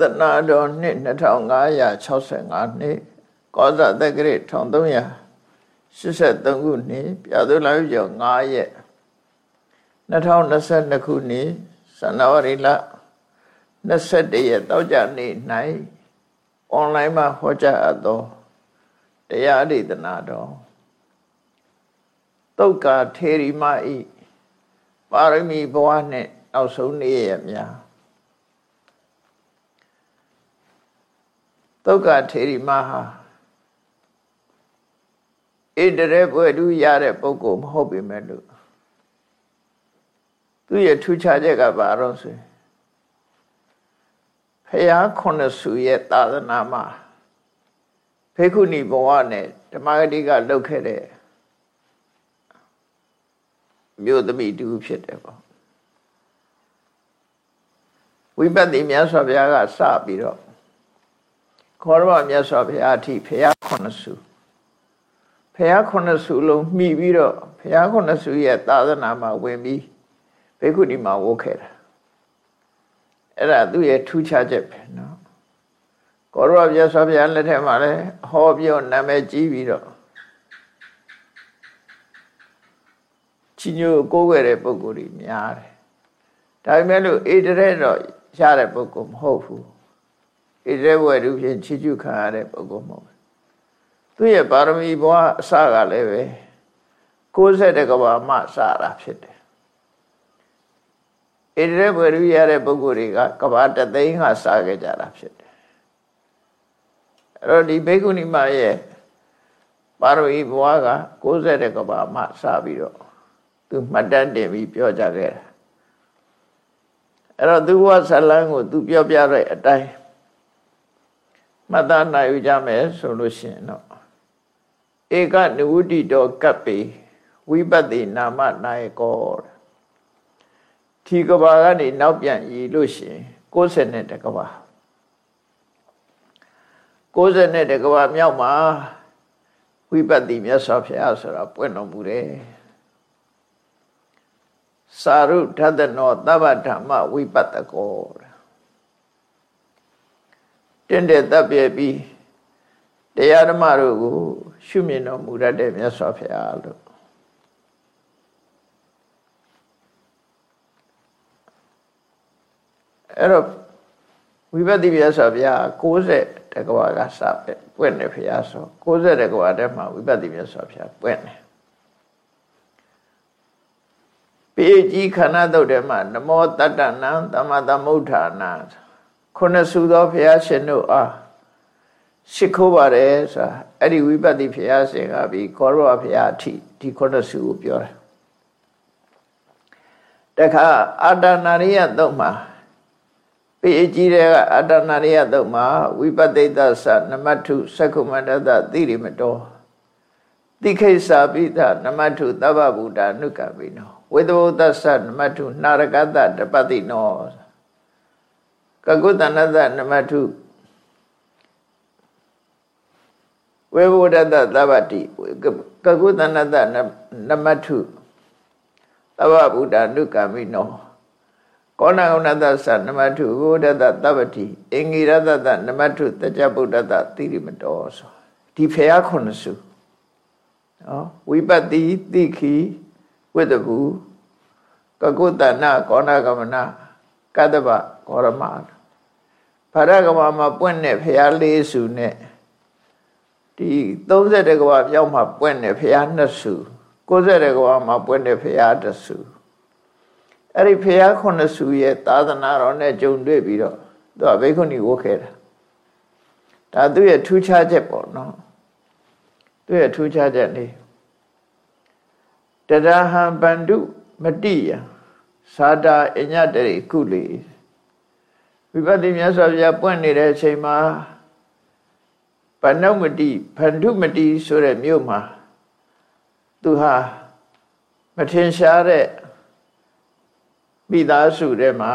သနာတော်နှစ်2565နှစ်ကောဇာတက္ကရာ1383ခုနှစ်ပြာသူလာကျော်9ရက်2022ခုနှစ်ဇန်နဝါရီလ21ရက်တောက်ကြနေ့၌အွန်လိုင်းမှာဟောကြားအပ်သောတရားဒေသနာတော်တုတ်ကာထေရီမဤပါရမီဘဝနှင့်နောက်ဆုံးနေ့ရများ သုက္ကထေရီမဟာဣတရေဘွယ်တူရတဲ့ပုဂ္ဂိုလ်မဟုတ်ပေမဲ့လို့သူရဲ့ထူးခြားချက်ကဘာတော့ဆိုဖရာခုနှစ်စုရဲ့သာသနာမှာဖေခုဏီဘဝနဲ့ဓမ္မဂတိကလှုပ်ခဲ့တဲ့မြို့သမီးတူဖြစ်တယ်ပေါ့ဝိပဿနာမြတ်စွာဘုရားကစပြီးတော့ ခေါ်တော့မြတ်စွာဘုရားအထိဖရာခုနှစ်စုဖရာခုနှစ်စုလုံးမှီပြီးတော့ဖရာခုနှစ်စုရဲ့သာသနာမှာဝင်ပြီးဘေကုဏီမှာဝုတ်ခဲ့တာအဲ့ဒါသူ့ရဲ့ထူးခြားချက်ပဲနော်ကောရဝမြတ်စွာဘုရားလက်ထက်မှာလည်းဟောပြောနာမည်ကြီးပြီးတော့ချီညိုကိုးွယ်တဲ့ပုဂ္ဂိုလ်တွေများတယ်ဒါပေမဲ့လို့အေတရဲတော့ရတဲ့ပုဂ္ဂိုလ်မဟုတ်ဘူး ဣတိဝရုဖြင့်ချီကျူခံရတဲ့ပုဂ္ဂိုလ်မဟုတ်သူရဲ့ပါရမီဘဝအစကလည်းပဲ60ကဘာမှစတာဖြစ်တယ်ဣတိဝရုရတဲ့ပုဂ္ဂိုလ်တွေကကဘာတသိန်းကစခဲ့ကြတာဖြစ်တယ်အဲ့တော့ဒီဘေကုဏီမရဲ့ပါရမီဘဝက60ကဘာမှစပြီးတော့သူမှတ်တမ်းတင်ပြီးပြောကြခဲ့တာအဲ့တော့သူဘဝဇလန်းကိုသူပြောပြတဲ့အတိုင်း မှတ်သားနိုင်ကြမယ်ဆိုလို့ရှိရင်တော့ဧကနဝုတိတောကပ္ပေဝိပဿိနာမနိုင်ကောဒီကဘာကနေနောက်ပြန်ရည်လို့ရှိရင်60နဲ့တကဘာ60နဲ့တကဘာမြောက်မှာဝိပဿိမြတ်စွာဘုရားဆိုတာပွင့်တော်မူတယ်စာရုထသနောသဗ္ဗဓမ္မဝိပဿကော တင့်တဲ့တပ်ပြပြီးတရားဓမ္မတို့ကို ရှုမြင်တော်မူရတဲ့မြတ်စွာဘုရားလို့အဲ့တော့ဝိပဿနာမြတ်စွာဘုရား60တက္ကဝါကစပဲပွင့်တယ်ဘုရားဆို60တက္ကဝါထဲမှာဝိပဿနာမြတ်စွာဘုရားပွင့်တယ်ပေကြီးခန္ဓာတုတ်ထဲမှာနမောတတ္တနံသမသမုဋ္ဌာနာ ခုနှစ်စုသောဘုရားရှင်တို့အားရှိခိုးပါတယ်ဆိုတာအဲ့ဒီဝိပဿနာဘုရားရှင်ကပြီးကောရဝဘုရားအထိဒီခုနှစ်စုကိုပြောတယ်တခါအာတနာရိယတုတ်မှာပေအကြီးတဲ့ကအတနာရိယတုတ်မှာဝိပဿိတသနမထုသက္ကုမန္တသသီရိမတောတိခိစ္ဆာပိသနမထုသဗ္ဗဗုဒ္ဓနုကပိနောဝေသဘုဒ္ဓသနမထုနာရကတတပတိနော ကကုတနတနမထုဝေဘုဒ္ဓတသဗ္ဗတိကကုတနတနမထုသဗ္ဗဗုဒ္ဓနုကမိနောကောဏဂုဏတသနမထုဘုဒ္ဓတသဗ္ဗတိအင်္ဂိရတတနမထုတကြဗုဒ္ဓတသီရိမတောဆိုဒီဖရာခုနှစ်စုနော်ဝိပတ္တိတိခိဝိတ္တကူကကုတနာကောဏဂမနာကတ္တဗကောရမ ဖရကဘာမှာပွင့်တဲ့ဖရာလေးစုနဲ့ဒီ30ကဘာပြောင်းမှာပွင့်တဲ့ဖရာနှစ်စု90ကဘာမှာပွင့်တဲ့ဖရာတစ်စုအဲ့ဒီဖရာခုနှစ်စုရဲ့သာသနာတော်နဲ့ကြုံတွေ့ပြီးတော့သူကဘိက္ခုနီဝတ်ခဲ့တာဒါသူ့ရဲ့ထူးခြားချက်ပေါ့နော်သူ့ရဲ့ထူးခြားချက်လေးတရဟံပန္တုမတိယသာတာအညတရိကုလေ ဝိပဿနာမြတ်စွာဘုရားပွင့်နေတဲ့အချိန်မှာဗန္ဓုမတိဗန္ဓုမတိဆိုတဲ့မြို့မှာသူဟာမထင်ရှားတဲ့မိသားစုထဲမှာ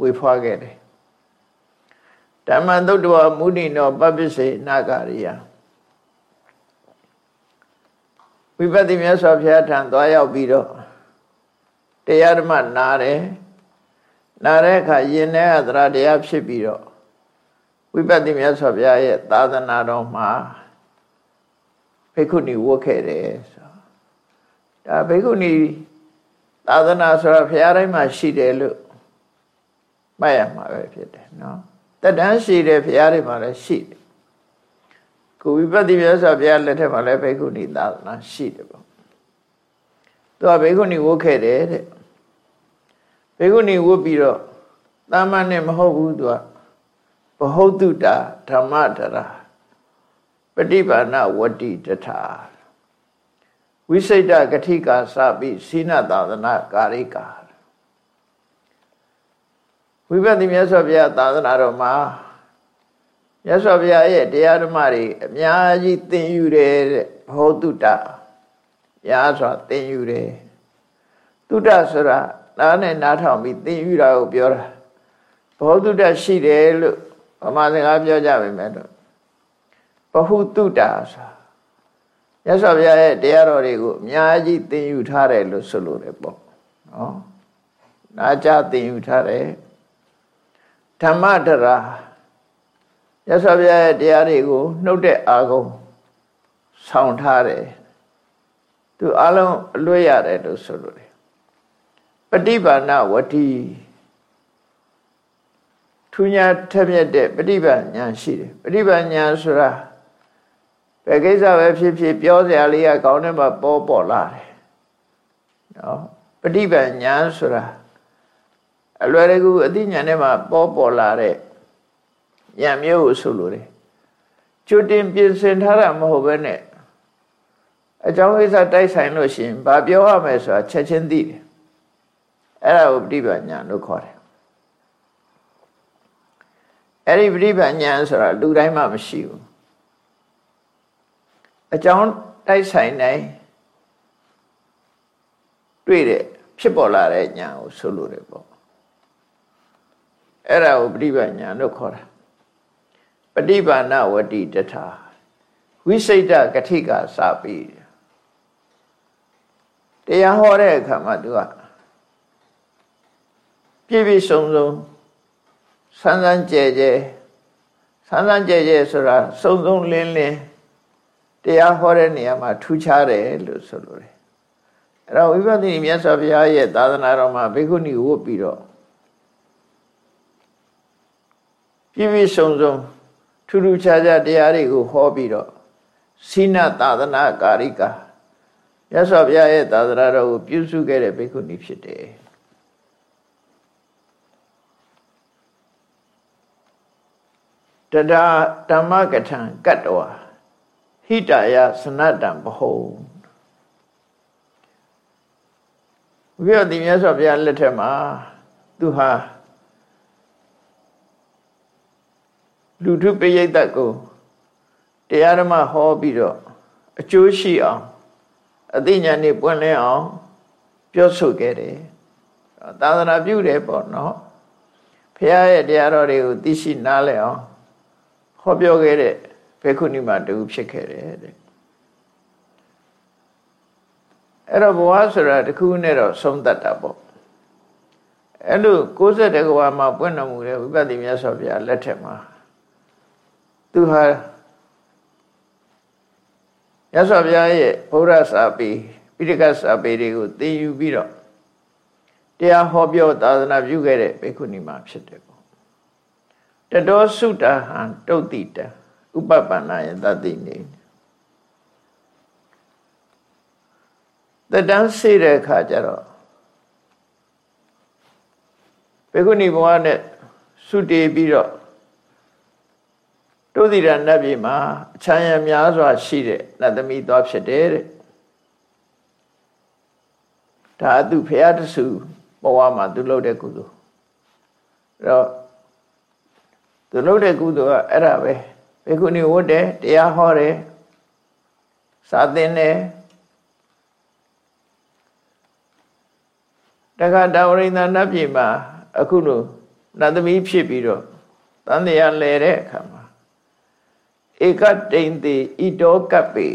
ဝေဖွားခဲ့တယ်ဓမ္မသုတ္တဝမုဏိနောပပ္ပစေနာဂရိယဝိပဿနာမြတ်စွာဘုရားထံသွားရောက်ပြီးတော့တရားဓမ္မနားတယ် နားတဲ့အခါယင်တဲ့သရတရားဖြစ်ပြီးတော့ဝိပဿနာမြတ်စွာဘုရားရဲ့သာသနာတော်မှာဘေကုဏီဝတ်ခဲ့တယ်ဆိုဒါဘေကုဏီသာသနာဆိုတာဘုရားတိုင်းမှာရှိတယ်လို့မှတ်ရမှာပဲဖြစ်တယ်နော်တတန်းရှိတယ်ဘုရားတွေမှာလည်းရှိတယ်ကိုဝိပဿနာမြတ်စွာဘုရားလက်ထက်မှာလည်းဘေကုဏီသာသနာရှိတယ်ပေါ့သူကဘေကုဏီဝတ်ခဲ့တယ်တဲ့ ဘေကုဏီဝတ်ပြီးတော့တာမန်နဲ့မဟုတ်ဘူးသူကဘဟုတ်တုတာဓမ္မတရာပฏิပါဏဝတ္တိတထာဝိစိတ်တကတိကာစပိစိနသာသနာကာရိကာဝိပဿနာမြတ်စွာဘုရားသာသနာတော်မှာမြတ်စွာဘုရားရဲ့တရားဓမ္မတွေအများကြီးသင်ယူတယ်တဲ့ဘဟုတ်တုတများစွာသင်ယူတယ်တုတဆိုတာ နားနဲ့နားထောင်ပြီးသင်ယူတာကိုပြောတာဘောဓုတ္တရှိတယ်လို့ဗမာစကားပြောကြပါမယ်တော့ဘဟုတုတ္တဆိုရသော်ဘုရားရဲ့တရားတော်တွေကိုအများကြီးသင်ယူထားတယ်လို့ဆိုလိုတယ်ပေါ့နော်နာကြသင်ယူထားတယ်ဓမ္မတရာရသော်ဘုရားရဲ့တရားတွေကိုနှုတ်တဲ့အာဂုံဆောင်ထားတယ်သူအလုံးအလွတ်ရတယ်လို့ဆိုလိုတယ် ပฏิပါဏဝတိထူးညာထက်မြက်တဲ့ပฏิပဉာဏ်ရှိတယ်ပฏิပဉာဏ်ဆိုတာဘယ်ကိစ္စပဲဖြစ်ဖြစ်ပြောစရာလေးကကောင်းတဲ့မှာပေါ်ပေါ်လာတယ်နော်ပฏิပဉာဏ်ဆိုတာအလွယ်တကူအသိဉာဏ်ထဲမှာပေါ်ပေါ်လာတဲ့ဉာဏ်မျိုးကိုဆိုလိုတယ်ကျွတင်ပြင်ဆင်ထားတာမဟုတ်ဘဲနဲ့အကြောင်းကိစ္စတိုက်ဆိုင်လို့ရှိရင်ဘာပြောရမယ်ဆိုတာချက်ချင်းသိတယ် အဲ့ဒါကိုပฏิပဉာဏ်လို့ခေါ်တယ်အဲ့ဒီပရိပညာဆိုတာလူတိုင်းမှမရှိဘူးအကြောင်းတိုက်ဆိုင်တိုင်းတွေ့တဲ့ဖြစ်ပေါ်လာတဲ့ညာကိုဆိုလိုတယ်ပေါ့အဲ့ဒါကိုပရိပညာလို့ခေါ်တာပฏิပါဏဝတိတထာဝိစိတ်တကတိကစာပြီတရားဟောတဲ့အခါမှာသူက ပြည့်ပြည့်စုံစုံဆန်းဆန်းကြဲကြဲဆန်းဆန်းကြဲကြဲဆိုတာစုံစုံလင်းလင်းတရားဟောတဲ့နေရာမှာထူးခြားတယ်လို့ဆိုလိုတယ်အဲ့တော့ဝိပဿနာမြတ်စွာဘုရားရဲ့သာသနာတော်မှာဘေကုဏီဝတ်ပြီးတော့ပြည့်ပြည့်စုံစုံထူးထူးခြားခြားတရားတွေကိုဟောပြီးတော့စိနသာသနာကာရိကာမြတ်စွာဘုရားရဲ့သာသနာတော်ကိုပြုစုခဲ့တဲ့ဘေကုဏီဖြစ်တယ် တဒါဓမ္မကထံကတ္တဝဟိတယစနတံဘဟုဝိပဿနာမြတ်စွာဘုရားလက်ထက်မှာသူဟာလူထုပိယိတ်တ်ကိုတရားဓမ္မဟောပြီးတော့အကျိုးရှိအောင်အသိဉာဏ်နဲ့ပွင့်လင်းအောင် ပြောဆိုခဲ့တယ်သာသနာပြုတယ်ပေါ့နော်ဘုရားရဲ့တရားတော်တွေကိုသိရှိနားလည်အောင် ဟောပြောခဲ့တဲ့ဘေခုနီမှာတူဖြစ်ခဲ့တယ်တဲ့အဲ့တော့ဘဝဆိုတာတခုနဲ့တော့ဆုံးသက်တာပေါ့အဲ့လို60ကဘာမှာပွင့်တော်မူတဲ့ဝိပဿနာမြတ်စွာဘုရားလက်ထက်မှာသူဟာမြတ်စွာဘုရားရဲ့ဘုရားစာပေပိဋကစာပေတွေကိုသင်ယူပြီးတော့တရားဟောပြောသာသနာပြုခဲ့တဲ့ဘေခုနီမှာဖြစ်တယ် တတောစုတဟံတုတ်တိတဥပပန္နယတတိနေတတန်းစေတဲ့အခါကျတော့ဘေကုဏီဘဝနဲ့စုတည်ပြီးတော့တုတ်တိရနတ်ပြည်မှာအချမ်းရများစွာရှိတဲ့နတ်သမီးသွားဖြစ်တယ်တဲ့ဒါအသူဖရာတဆူဘဝမှာသူလုပ်တဲ့ကုသိုလ်အဲ့တော့ သူလုပ်တဲ့ကုသိုလ်ကအဲ့ဒါပဲဘေကုဏီဝတ်တယ်တရားဟောတယ်စာသင်တယ်တခါတာဝရိန္ဒနတ်ပြည်မှာအခုလိုနတ်သမီးဖြစ်ပြီးတော့တန်တရားလဲတဲ့အခါမှာဧကတိန်တိဣတောကပ္ပေ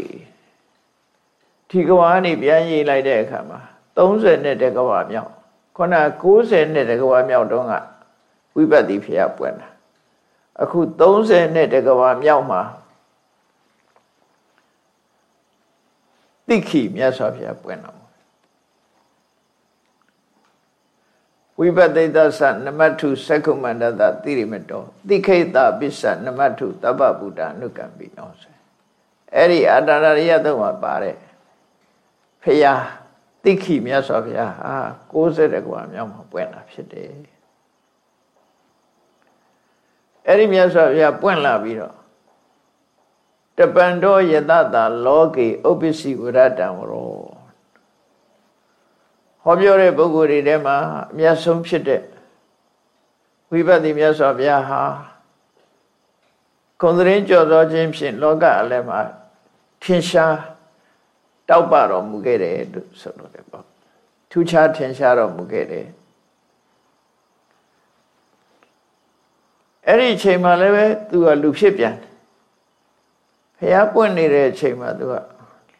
ဒီကဝါနေပြန်ရေးလိုက်တဲ့အခါမှာ30နဲ့တကဝါမြောက်ခုန90နဲ့တကဝါမြောက်တုန်းကဝိပဿနာဖျားပွင့်တာ အခု30နဲ့တကဘာမြောက်မှာတိခိမြတ်စွာဘုရားပွင့်တော်ဝိပဿိတသနမထုသက္ကုမန္တတတိရိမတောတိခိတပစ္စနမထုတပ္ပဗုဒ္ဓအနုကံပိနောဆိုအဲ့ဒီအတ္တရရိယသုံးပါပါတယ်ဖရာတိခိမြတ်စွာဘုရားဟာ60တကွာမြောက်မှာပွင့်တာဖြစ်တယ် အဲ့ဒီမြတ်စွာဘုရားပွင့်လာပြီးတော့တပံတော်ယတတာလောကေဥပ္ပစီဝရတံဝရောဟောပြောတဲ့ပုဂ္ဂိုလ်တွေထဲမှာအမြတ်ဆုံးဖြစ်တဲ့ဝိပဿနာမြတ်စွာဘုရားဟာကုံသရင်ကြော်သောခြင်းဖြင့်လောကအလယ်မှာထင်ရှားတောက်ပတော်မူခဲ့တယ်လို့ဆိုလို့တယ်ပေါ့ထူးခြားထင်ရှားတော်မူခဲ့တယ် အဲ့ဒီအချိန်မှာလည်းပဲသူကလူဖြစ်ပြန်တယ်ဖះပွင့်နေတဲ့အချိန်မှာသူက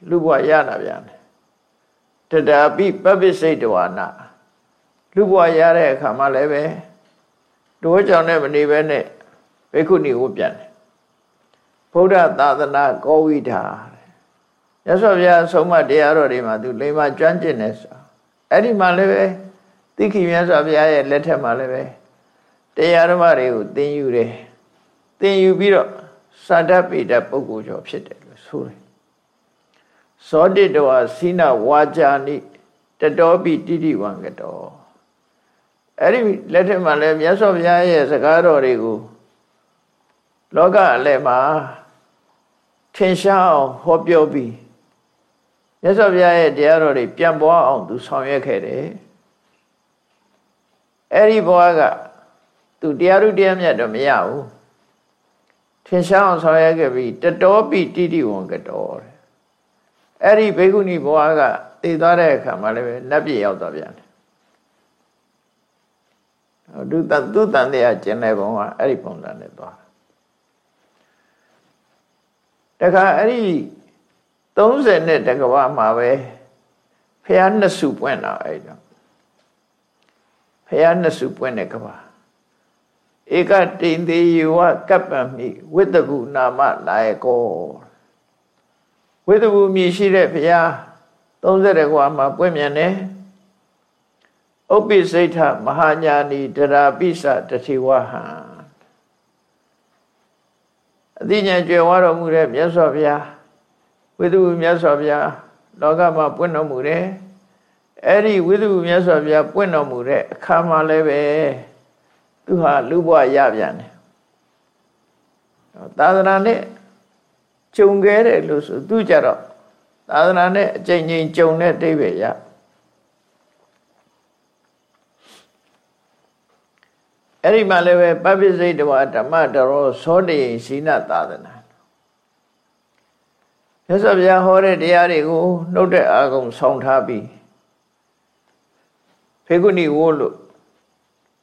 လူဘဝရလာပြန်တယ်တတာပိပပ္ပစိတ်တဝနာလူဘဝရတဲ့အခါမှာလည်းပဲတိုးကြောင့်နဲ့မနေပဲနဲ့ဘိက္ခုနီကိုပြန်တယ်ဗုဒ္ဓသာသနာကောဝိဓာရသော်ဗျာဆုံးမတရားတော်တွေမှာသူလိမ္မာကျွမ်းကျင်နေဆိုအဲ့ဒီမှာလည်းပဲသိခိမြတ်စွာဘုရားရဲ့လက်ထက်မှာလည်းပဲ တရားဓမ္မတွေကိုသင်ယူတယ်သင်ယူပြီးတော့စာတတ်ပေတဲ့ပုဂ္ဂိုလ်ကျော်ဖြစ်တယ်လို့ဆိုတယ်သောတိတဝစိနဝါကြာနိတတောပိတိတိဝံကတောအဲ့ဒီလက်ထက်မှာလည်းမြတ်စွာဘုရားရဲ့စကားတော်တွေကိုလောကအလယ်မှာထင်ရှားအောင်ဟောပြောပြီးမြတ်စွာဘုရားရဲ့တရားတော်တွေပြန်ပွားအောင်သူဆောင်ရွက်ခဲ့တယ်အဲ့ဒီဘဝက သူတရားဥတရားမြတ်တော့မရဘူးထင်ရှားအောင်ဆောင်ရွက်ခဲ့ပြီးတတော်ပိတိတိဝံကတော်တဲ့အဲ့ဒီဘေကုဏီဘဝကတည်သွားတဲ့အခါမှာလည်းပဲနတ်ပြည်ရောက်သွားပြန်တယ်ဒုတသူတန်တရားကျင်တဲ့ဘုံကအဲ့ဒီပုံစံနဲ့သွားတခါအဲ့ဒီ30နဲ့တကဘာမှာပဲဖះနှစ်စုပွင့်တာအဲ့တော့ဖះနှစ်စုပွင့်တဲ့ကဘာ ဧကတိန်သေးယဝကပ္ပမိဝိတ္တဗုနာမလာယကောဝိတ္တဗုမြည်ရှိတဲ့ဘုရား30ကွာမှာပွင့်မြန်တယ်ဥပ္ပိစိတ်ထမဟာညာနီတရာပိစတတိဝဟံအသိဉာဏ်ကျွယ်ဝတော်မူတဲ့မြတ်စွာဘုရားဝိတ္တဗုမြတ်စွာဘုရားလောကမှာပွင့်တော်မူတယ်အဲ့ဒီဝိတ္တဗုမြတ်စွာဘုရားပွင့်တော်မူတဲ့အခါမှာလည်းပဲ သူဟာလူဘဝရပြန်တယ်သာသနာနဲ့ကြုံခဲ့တယ်လို့ဆိုသူကြတော့သာသနာနဲ့အကျဉ်းချင်းကြုံတဲ့အိဗေရအဲ့ဒီမှာလည်းပဲပပိစိတ်တဝဓမ္မတရောသောတေရှိနသာသနာမြတ်စွာဘုရားဟောတဲ့တရားတွေကိုနှုတ်တဲ့အာဂုံဆောင်ထားပြီးဖေကုဏီဝိုးလို့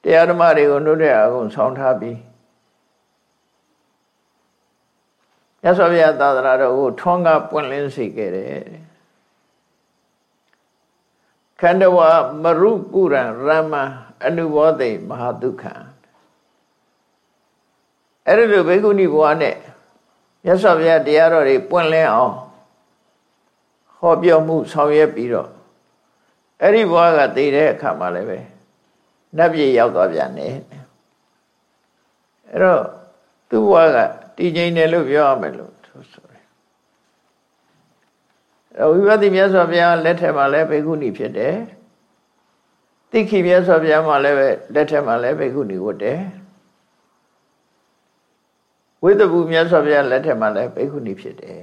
တရားဓမ္မတွေကိုနှုတ်တဲ့အကုန်ဆောင်းထားပြီးရသော်ဗျာသာသနာတော်ကိုထွန်းကားပွင့်လင်းစေခဲ့တယ်ခန္ဓဝမရုပုရံရမအနုဘောသိမဟာဒုက္ခအဲ့ဒီလိုဘေကုဏီဘဝနဲ့ရသော်ဗျာတရားတော်တွေပွင့်လင်းအောင်ဟောပြောမှုဆောင်ရွက်ပြီးတော့အဲ့ဒီဘဝကတည်တဲ့အခါမှာလည်းပဲ နတ်ပြည်ရောက်သွားပြန်တယ်အဲ့တော့သူ့ဘဝကတည်ငြိမ်တယ်လို့ပြောရမယ်လို့ဆိုတယ်အဲ့ဝိပဿနာမြတ်စွာဘုရားလက်ထက်မှာလည်းဘေကုဏီဖြစ်တယ်တိခိမြတ်စွာဘုရားမှာလည်းပဲလက်ထက်မှာလည်းဘေကုဏီဝတ်တယ်ဝိသဘူမြတ်စွာဘုရားလက်ထက်မှာလည်းဘေကုဏီဖြစ်တယ်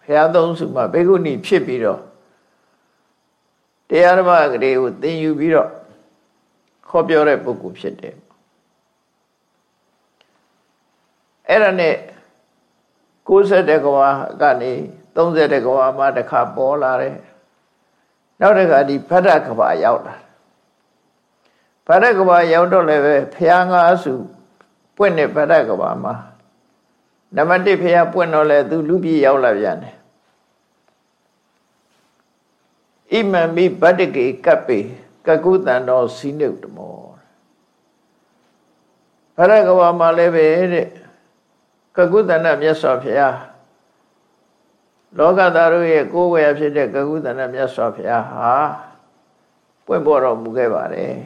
ဘုရားသုံးစုမှာဘေကုဏီဖြစ်ပြီးတော့တရားဓမ္မကလေးကိုသင်ယူပြီးတော့ ခေါ်ပြောတဲ့ပုဂ္ဂိုလ်ဖြစ်တယ်အဲ့ဒါနဲ့60ကဝါကနေ30ကဝါမှတစ်ခါပေါ်လာတယ်နောက်တစ်ခါဒီဖတ်တကဘာရောက်လာဖတ်တကဘာရောက်တော့လည်းပဲဖျားငါးစုပွင့်တဲ့ဖတ်တကဘာမှာနံပါတ်1ဖျားပွင့်တော့လဲသူလူပြည်ရောက်လာပြန်တယ်ဣမံမိဗတ္တကေကပ္ပေ ကကုတန်တော်စီနုတမောဘရကဘာမှာလည်းပဲတဲ့ကကုသနာမြတ်စွာဘုရားလောကသားတို့ရဲ့ကိုယ်ဝယ်ဖြစ်တဲ့ကကုသနာမြတ်စွာဘုရားဟာပွင့်ပေါ်တော်မူခဲ့ပါတယ်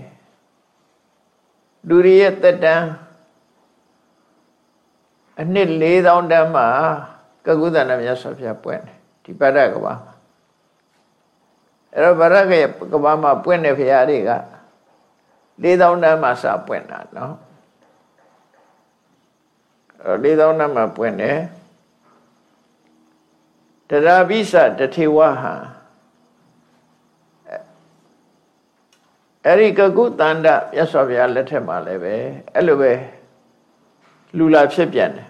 လူတွေရဲ့တက်တန်းအနှစ်4000တန်းမှာကကုသနာမြတ်စွာဘုရားပွင့်တယ်ဒီပရကဘာမှာ အဲ့တော့ဗရကရဲ့ကဘာမှာပွင့်တဲ့ဘုရားတွေက4000တန်းမှာစပွင့်တာနော်အဲ့တော့4000တန်းမှာပွင့်တယ်တရာပိစတထေဝဟံအဲ့ဒီကကုတန္တမြတ်စွာဘုရားလက်ထက်မှာလည်းပဲအဲ့လိုပဲလူလာဖြစ်ပြန်တယ်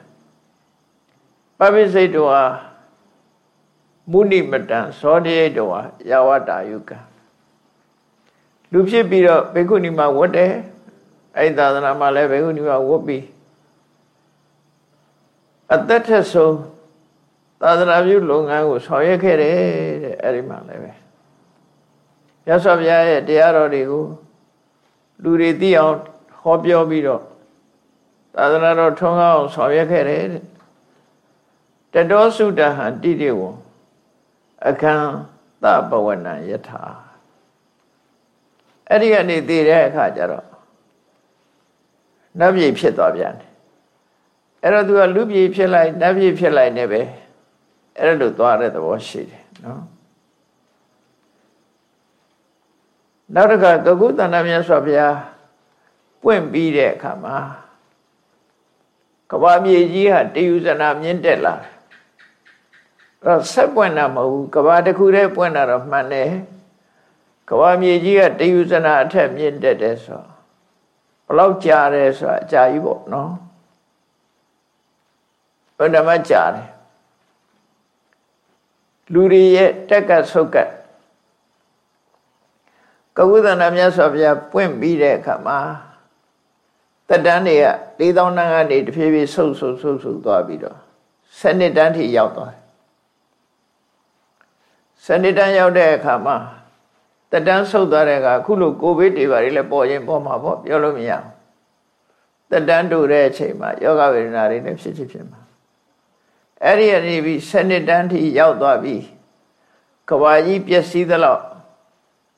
ပပိစိတ်တော်ဟာ မုဏိမတံသောတိယတော်ဟာယဝတာယုကလူဖြစ်ပြီးတော့ဘေကုဏီမှာဝတ်တယ်အဲ့ဒီသာသနာမှာလည်းဘေကုဏီမှာဝတ်ပြီးအသက်ထက်ဆုံးသာသနာပြုလုပ်ငန်းကိုဆောင်ရွက်ခဲ့တယ်တဲ့အဲ့ဒီမှာလည်းပဲမြတ်စွာဘုရားရဲ့တရားတော်တွေကိုလူတွေသိအောင်ဟောပြောပြီးတော့သာသနာတော်ထွန်းကားအောင်ဆောင်ရွက်ခဲ့တယ်တဲ့တတောစုတဟံတိတိဝံ အခန္တပဝနံယထာအဲ့ဒီကနေသိတဲ့အခါကျတော့နတ်ပြည်ဖြစ်သွားပြန်တယ်အဲ့တော့သူကလူပြည်ဖြစ်လိုက်နတ်ပြည်ဖြစ်လိုက်နေပဲအဲ့လိုသွားတဲ့သဘောရှိတယ်နော်နောက်တစ်ခါကကုသန္တမြတ်စွာဘုရားပွင့်ပြီးတဲ့အခါမှာကဘာမြေကြီးဟာတယူဇနာမြင့်တက်လာအဲ့ တော့ဆက်ပွင့်တာမဟုတ်ဘူးကဘာတစ်ခုတည်းပွင့်တာတော့မှန်တယ်ကဘာမြေကြီးကတယူဇနာအထက်မြင့်တက်တယ်ဆိုဘလောက်ကြာတယ်ဆိုတာအကြာကြီးပေါ့နော်ဘယ်တော့မှကြာတယ်လူတွေရဲ့တက်ကဆုတ်ကကဝုဒနာမြတ်စွာဘုရားပွင့်ပြီးတဲ့အခါမှာတတန်းတွေက၄000တန်းကနေတဖြည်းဖြည်းဆုတ်ဆုတ်ဆုတ်ဆုတ်သွားပြီးတော့စနစ်တန်းထိရောက်သွားတယ် စနစ်တန်းရောက်တဲ့အခါမှာတတန်းဆုတ်သွားတဲ့အခါအခုလိုကိုဗစ်တွေပါလေပေါ်ရင်ပေါ်မှာပေါ့ပြောလို့မရဘူးတတန်းတူတဲ့အချိန်မှာယောဂဝေဒနာတွေလည်းဖြစ်ဖြစ်ဖြစ်မှာအဲ့ဒီအနေပြီးစနစ်တန်းထိရောက်သွားပြီကဘာကြီးပျက်စီးသလောက်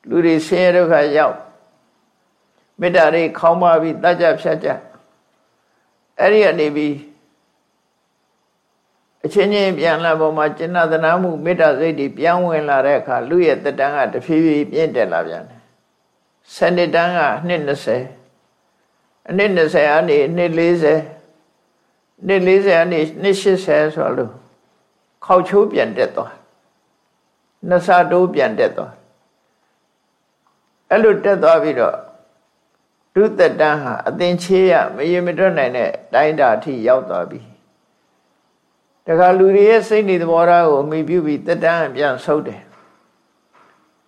လူတွေဆင်းရဲဒုက္ခရောက်မေတ္တာတွေခေါင်းပါပြီးတကြဖြတ်ကြအဲ့ဒီအနေပြီး အချင်းချင်းပြန်လာပေါ်မှာကျင့်သနာမှုမေတ္တာစိတ်တွေပြန်ဝင်လာတဲ့အခါလူရဲ့တက်တန်းကတဖြည်းဖြည်းပြင့်တက်လာပြန်တယ်စနစ်တန်းကနှစ်20အနှစ်20အနေနှစ်40နှစ်40အနေနှစ်80ဆိုလို့ခေါချိုးပြန်တက်သွားနှစ်ဆတိုးပြန်တက်သွားအဲ့လိုတက်သွားပြီးတော့ဒုသက်တန်းဟာအသင်ချေးရမရေမတွက်နိုင်တဲ့တိုင်းတာအထိရောက်သွားပြီ တခါလူတွေရဲ့စိတ်နေသဘောထားကိုအမိပြုပြီးသက်တန်းပြန်ဆုပ်တယ်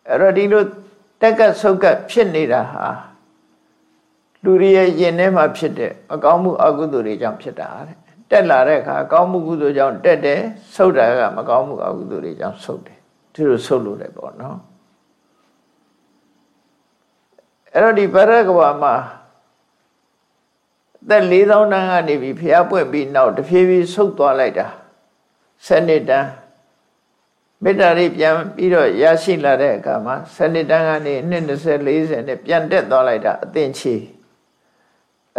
အဲ့တော့ဒီလိုတက်ကဆုပ်ကဖြစ်နေတာဟာလူတွေရဲ့ယင်ထဲမှာဖြစ်တဲ့အကောင်းမှုအကုသိုလ်တွေကြောင့်ဖြစ်တာတဲ့တက်လာတဲ့အခါအကောင်းမှုကုသိုလ်ကြောင့်တက်တယ်ဆုပ်တာကမကောင်းမှုအကုသိုလ်တွေကြောင့်ဆုပ်တယ်ဒီလိုဆုပ်လို့တယ်ပေါ့နော်အဲ့တော့ဒီဗရကဘာမှာသက်4000တန်းကနေပြီးဖျားပွင့်ပြီးနောက်တဖြည်းဖြည်းဆုတ်သွားလိုက်တာ 7နှစ်တန်းမေတ္တာရိပြန်ပြီးတော့ရရှိလာတဲ့အခါမှာ7နှစ်တန်းကနေ2 20 40နဲ့ပြန်တက်သွားလိုက်တာအသင်ချေ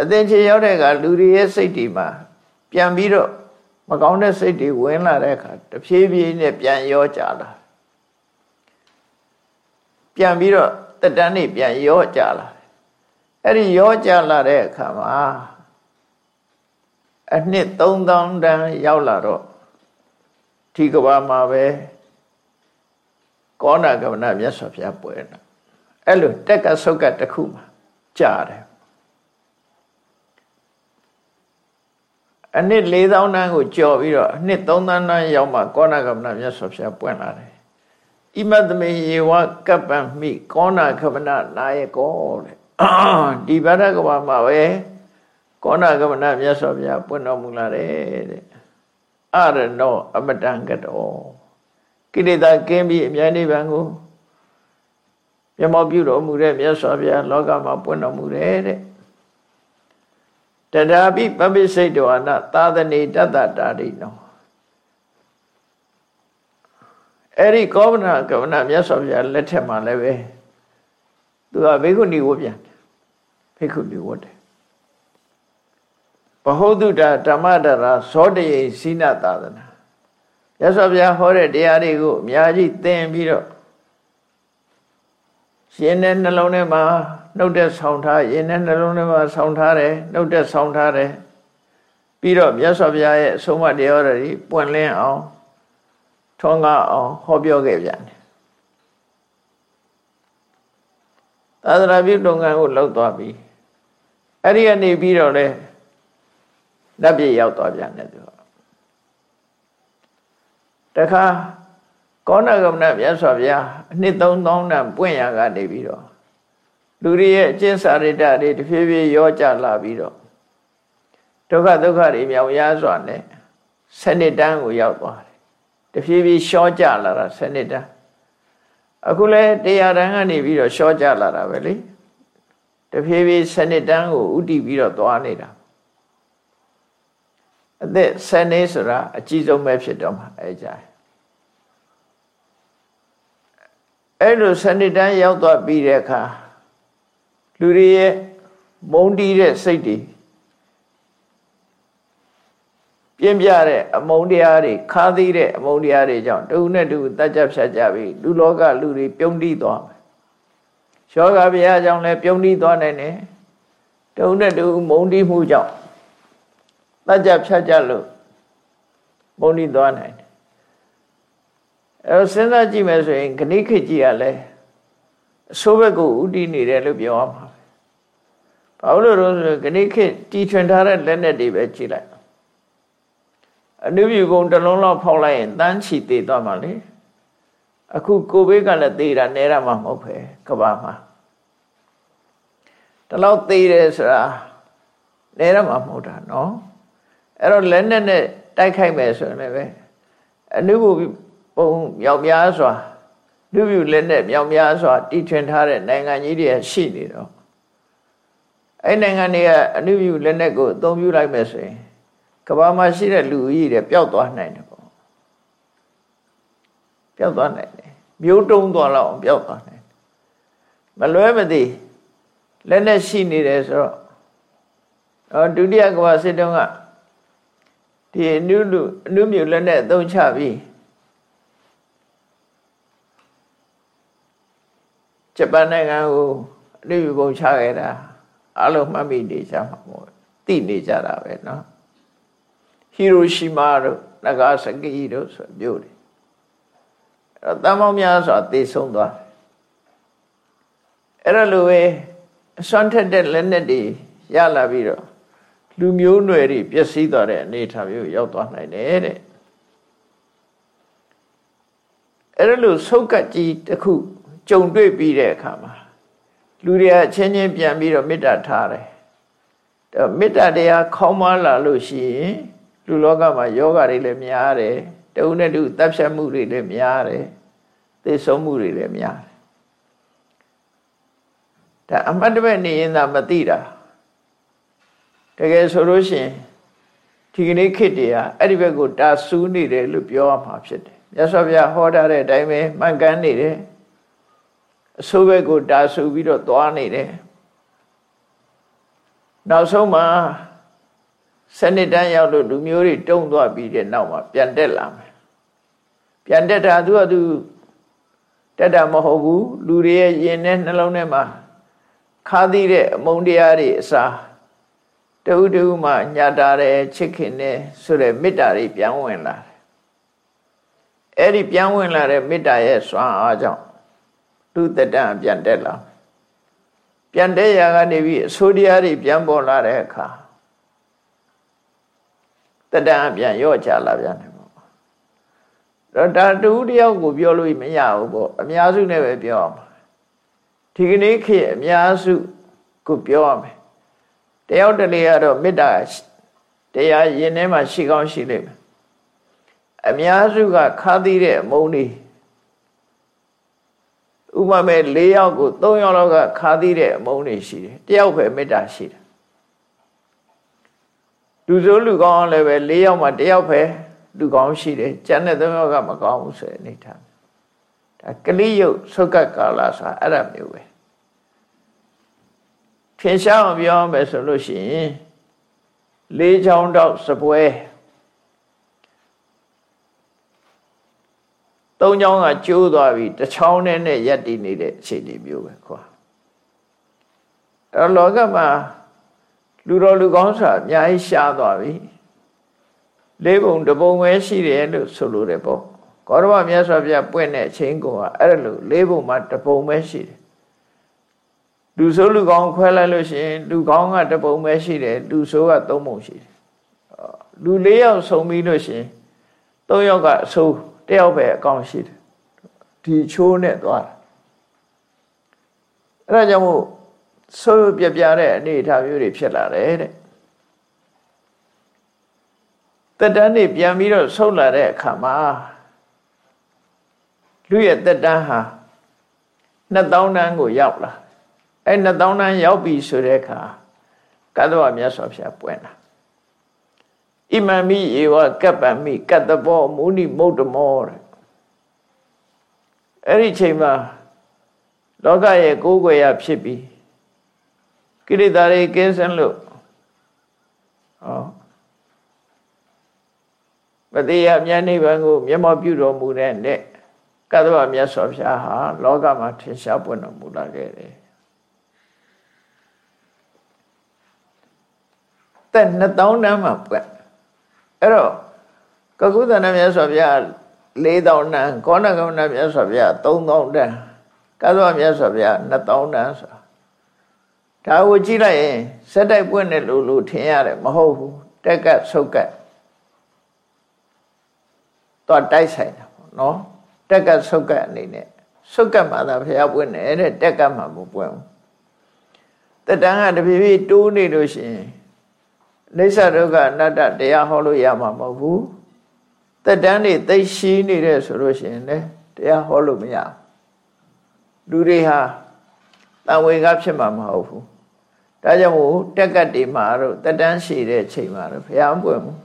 အသင်ချေရောက်တဲ့အခါလူတွေရဲ့စိတ်တွေမှာပြန်ပြီးတော့မကောင်းတဲ့စိတ်တွေဝင်လာတဲ့အခါတဖြည်းဖြည်းနဲ့ပြန်ရောကြလာပြန်ပြီးတော့တက်တန်းနေပြန်ရောကြလာအဲ့ဒီရောကြလာတဲ့အခါမှာအနှစ်3000တန်းရောက်လာတော့ ဒီကဘာမှာပဲကောနာကမနာမြတ်စွာဘုရားပွဲတာအဲ့လိုတက်ကဆုတ်ကတခုမှာကြားတယ်အနှစ်4000တန်းကိုကြော်ပြီးတော့အနှစ်3000တန်းရောက်မှကောနာကမနာမြတ်စွာဘုရားပွင့်လာတယ်ဣမတမေယေဝကပ္ပံမိကောနာကမနာနာယကောတဲ့ဒီဗရကဘာမှာပဲကောနာကမနာမြတ်စွာဘုရားပွင့်တော်မူလာတယ်တဲ့ အရနောအမတံကတောကိလေသာကင်းပြီးအမြဲနိဗ္ဗာန်ကိုမျက်မှောက်ပြုတော်မူတဲ့မြတ်စွာဘုရားလောကမှာပွင့်တော်မူတယ်တဲ့တဒါပိပပိစိတ်တောနာသာသနေတတ္တတာရိနောအဲ့ဒီကောဗနာကဗနာမြတ်စွာဘုရားလက်ထက်မှာလည်းပဲသူကဘေကုဏီဝတ်ပြန်ဘေကုဏီဝတ်တယ် ဘဟုတုတဓမ္မတရာဇောတယေစိနသာသနာမြတ်စွာဘုရားဟောတဲ့တရားတွေကိုအများကြီးသင်ပြီးတော့ရှင်တဲ့နှလုံးထဲမှာနှုတ်တဲ့ဆောင်းထားရင်တဲ့နှလုံးထဲမှာဆောင်းထားတယ်နှုတ်တဲ့ဆောင်းထားတယ်ပြီးတော့မြတ်စွာဘုရားရဲ့အဆုံးအမတရားတွေပွင့်လင်းအောင်ထွန်းကားအောင်ဟောပြောခဲ့ပြန်တယ်သာသနာပြုလုပ်ငန်းကိုလုပ်သွားပြီအဲ့ဒီကနေပြီးတော့လေ လက်ပြရောက်သွားပြန်တယ်သူတခါကောဏဂမနမြတ်စွာဘုရားအနှစ်3000တန်ပွင့်ရကနေပြီးတော့လူတွေရဲ့အကျင့်စာရိတ္တတွေတဖြည်းဖြည်းရောကြလာပြီးတော့ဒုက္ခဒုက္ခတွေမြောင်ရစွာနဲ့စနစ်တန်းကိုရောက်သွားတယ်တဖြည်းဖြည်းရှောကြလာတာစနစ်တန်းအခုလဲတရားတန်းကနေပြီးတော့ရှောကြလာတာပဲလေတဖြည်းဖြည်းစနစ်တန်းကိုဥတည်ပြီးတော့သွားနေတာ အသက်ဆယ်နှစ်ဆိုတာအကြီးဆုံးပဲဖြစ်တော့မှာအဲကြအဲ့လိုစနစ်တန်းရောက်သွားပြီးတဲ့အခါလူတွေရဲ့မုန်းတီးတဲ့စိတ်တွေပြင်းပြတဲ့အမုန်းတရားတွေခါးသီးတဲ့အမုန်းတရားတွေကြောင့်တူနဲ့တူတတ်ကြဖြတ်ကြပြီးလူလောကလူတွေပြုံးတီးသွားမယ်။ယောဂဗျာကြောင့်လည်းပြုံးတီးသွားနိုင်တယ်။တူနဲ့တူမုန်းတီးမှုကြောင့် တတ်ကြဖြတ်ကြလို့မုန်းတီးသွားနိုင်တယ်။အဲစဉ်းစားကြည့်မယ်ဆိုရင်ဂဏိခေကြီးကလည်းအဆိုးဘက်ကိုဥတည်နေတယ်လို့ပြောရမှာ။ဘာလို့လဲဆိုတော့ဂဏိခေတီထွင်ထားတဲ့လက်နဲ့တွေပဲကြည့်လိုက်အနုပြုကုံတစ်လုံးလောက်ဖောက်လိုက်ရင်တန်းချီသေးသွားမှာလေအခုကိုဘေးကလည်းသေးတာနဲတာမှမဟုတ်ပဲကဘာမှာတလောက်သေးတယ်ဆိုတာနဲတာမှမဟုတ်တာနော် အဲ့တော့လက်နဲ့နဲ့တိုက်ခိုက်မယ်ဆိုရင်လည်းအနုပြုပုံမြောက်များစွာလူပြုလက်နဲ့မြောက်များစွာတီထွင်ထားတဲ့နိုင်ငံကြီးတွေရှိနေတော့အဲ့နိုင်ငံတွေကအနုပြုလက်နဲ့ကိုအသုံးပြုလိုက်မယ်ဆိုရင်ကဘာမှာရှိတဲ့လူကြီးတွေပျောက်သွားနိုင်တယ်ပေါ့ပျောက်သွားနိုင်တယ်မျိုးတုံးသွားလောက်အောင်ပျောက်သွားနိုင်တယ်မလွဲမသိလက်နဲ့ရှိနေတယ်ဆိုတော့အော်ဒုတိယကဘာစစ်တုံးက ဒီအနုလူအနုမြူလက်နဲ့အသုံးချပြီးဂျပန်နိုင်ငံကိုအနုမြူပုံချခဲ့တာအလုံးမှတ်မိနေကြမှာပေါ့သိနေကြတာပဲเนาะဟီရိုရှီမာတို့နဂါစကီတို့ဆိုမြို့တွေအဲ့တော့တန်ပေါင်းများစွာသေဆုံးသွားအဲ့ဒါလိုပဲအစွမ်းထက်တဲ့လက်နက်တွေရလာပြီးတော့ လူမျိုးနွယ်တွေပျက်စီးသွားတဲ့အနေအထားမျိုးရောက်သွားနိုင်တယ်တဲ့အဲ့ဒါလိုဆုတ်ကတ်ကြီးတစ်ခုကြုံတွေ့ပြီးတဲ့အခါမှာလူတွေအချင်းချင်းပြန်ပြီးတော့မေတ္တာထားတယ်မေတ္တာတရားခေါင်းမလာလို့ရှိရင်လူလောကမှာယောဂတွေလည်းများတယ်တဦးနဲ့တူတပ်ဖြတ်မှုတွေလည်းများတယ်သိဆုံးမှုတွေလည်းများတယ်ဒါအမှတ်တမဲ့နေရင်သာမသိတာ တကယ်ဆိုလို့ရှိရင်ဒီကနေ့ခေတ်တည်းဟာအဲ့ဒီဘက်ကိုတာဆူးနေတယ်လို့ပြောရမှာဖြစ်တယ်မြတ်စွာဘုရားဟောထားတဲ့အတိုင်းပဲမှန်ကန်နေတယ်အဆိုးဘက်ကိုတာဆူပြီးတော့သွားနေတယ်နောက်ဆုံးမှာစနစ်တန်းရောက်လို့လူမျိုးတွေတုံးသွားပြီးတဲ့နောက်မှာပြန်တက်လာမယ်ပြန်တက်တာသူကသူတက်တာမဟုတ်ဘူးလူတွေရဲ့ယင်နဲ့နှလုံးထဲမှာခါသီးတဲ့အမုန်းတရားတွေအစား တဝုတဝုမှညတာတယ်ချစ်ခင်တယ်ဆိုတဲ့မေတ္တာတွေပြန်ဝင်လာတယ်အဲ့ဒီပြန်ဝင်လာတဲ့မေတ္တာရဲ့စွမ်းအားကြောင့်လူတတန်ပြန်တက်လာပြန်တက်ရာကနေပြီးအဆိုးတရားတွေပြန်ပေါ်လာတဲ့အခါတတန်ပြန်ရော့ချလာပြန်တယ်ပေါ့တော့ဒါတူတယောက်ကိုပြောလို့မရဘူးပေါ့အများစုနဲ့ပဲပြောအောင်ဒီကနေ့ခေတ်အများစုကိုပြောရမယ် တယောက်တလေကတော့မေတ္တာတရားရင်ထဲမှာရှိကောင်းရှိလိမ့်မယ်အများစုကခါသီးတဲ့အမုန်းတွေဥပမာ၄ယောက်ကို၃ယောက်လောက်ကခါသီးတဲ့အမုန်းတွေရှိတယ်တယောက်ပဲမေတ္တာရှိတယ်လူဆိုးလူကောင်းလည်းပဲ၄ယောက်မှတယောက်ပဲလူကောင်းရှိတယ်ကျန်တဲ့သုံးယောက်ကမကောင်းဘူးဆိုတဲ့အနေထားဒါကလိယုတ်သုတ်ကကာလဆိုတာအဲ့ဒါမျိုးပဲ ထင်ရှားအောင်ပြောမယ်ဆိုလို့ရှိရင်လေးချောင်းတော့စပွဲသုံးချောင်းကကျိုးသွားပြီတစ်ချောင်းနဲ့နဲ့ရက်တည်နေတဲ့အခြေအနေမျိုးပဲခွာအဲ့လောကမှာလူတော်လူကောင်းဆိုတာအများကြီးရှားသွားပြီလေးပုံတပုံပဲရှိတယ်လို့ဆိုလိုတယ်ပေါ့ကောရမမြတ်စွာဘုရားပွင့်တဲ့အချိန်ကအဲ့လိုလေးပုံမှာတပုံပဲရှိတယ် လူဆိုးလူကောင်းခွဲလိုက်လို့ရှိရင်လူကောင်းကတပုံပဲရှိတယ်လူဆိုးကသုံးပုံရှိတယ်လူ၄ယောက်ဆုံပြီးလို့ရှိရင်၃ယောက်ကအဆိုးတယောက်ပဲအကောင်းရှိတယ်ဒီချိုးနဲ့သွားတာအဲ့ဒါကြောင့်မို့ဆိုးပြပြတဲ့အနေအထားမျိုးတွေဖြစ်လာတယ်တဲ့တက်တန်းနေပြန်ပြီးတော့ဆုတ်လာတဲ့အခါမှာလူရဲ့တက်တန်းဟာ2000တန်းကိုရောက်လာ အဲ2000တန်းရောက်ပြီဆိုတဲ့အခါကတ္တဝမြတ်စွာဘုရားပွင့်လာဣမံမိဧဝကပ္ပံမိကတ္တဘောမုဏိမုဒ္ဓမောတဲ့အဲ့ဒီချိန်မှာလောကရဲ့ကိုးကွယ်ရဖြစ်ပြီးကိရိတာတွေကင်းစင်လို့ဟောမတရားမြတ်နိဗ္ဗာန်ကိုမျက်မှောက်ပြုတော်မူတဲ့နဲ့ကတ္တဝမြတ်စွာဘုရားဟာလောကမှာထင်ရှားပွင့်တော်မူလာခဲ့တယ် သက်2000တန်းမှာပွင့်အဲ့တော့ကကုသနာမြတ်စွာဘုရား4000တန်းကောဏကမဏမြတ်စွာဘုရား3000တန်းကတ္တဝမြတ်စွာဘုရား2000တန်းဆိုတာဒါကိုကြည့်လိုက်ရင်စက်တိုက်ပွင့်တယ်လို့လို့ထင်ရတယ်မဟုတ်ဘူးတက်ကဆုတ်ကတ်တော့တိုက်ဆိုင်တာပေါ့နော်တက်ကဆုတ်ကတ်အနေနဲ့ဆုတ်ကတ်မှသာဘုရားပွင့်တယ်တဲ့တက်ကမှမပွင့်ဘူးတတန်းကတဖြည်းဖြည်းတိုးနေလို့ရှိရင် အိဋ္ဌဒုက္ခအနတ္တတရားဟောလို့ရမှာမဟုတ်ဘူးတက်တန်းတွေသိရှိနေတဲ့ဆိုလို့ရှိရင်လည်းတရားဟောလို့မရလူတွေဟာတန်ဝေကဖြစ်မှာမဟုတ်ဘူးဒါကြောင့်မို့တက်ကတ်တွေမှာတော့တက်တန်းရှိတဲ့ချိန်မှာတော့ဘုရားပွင့်ဘူး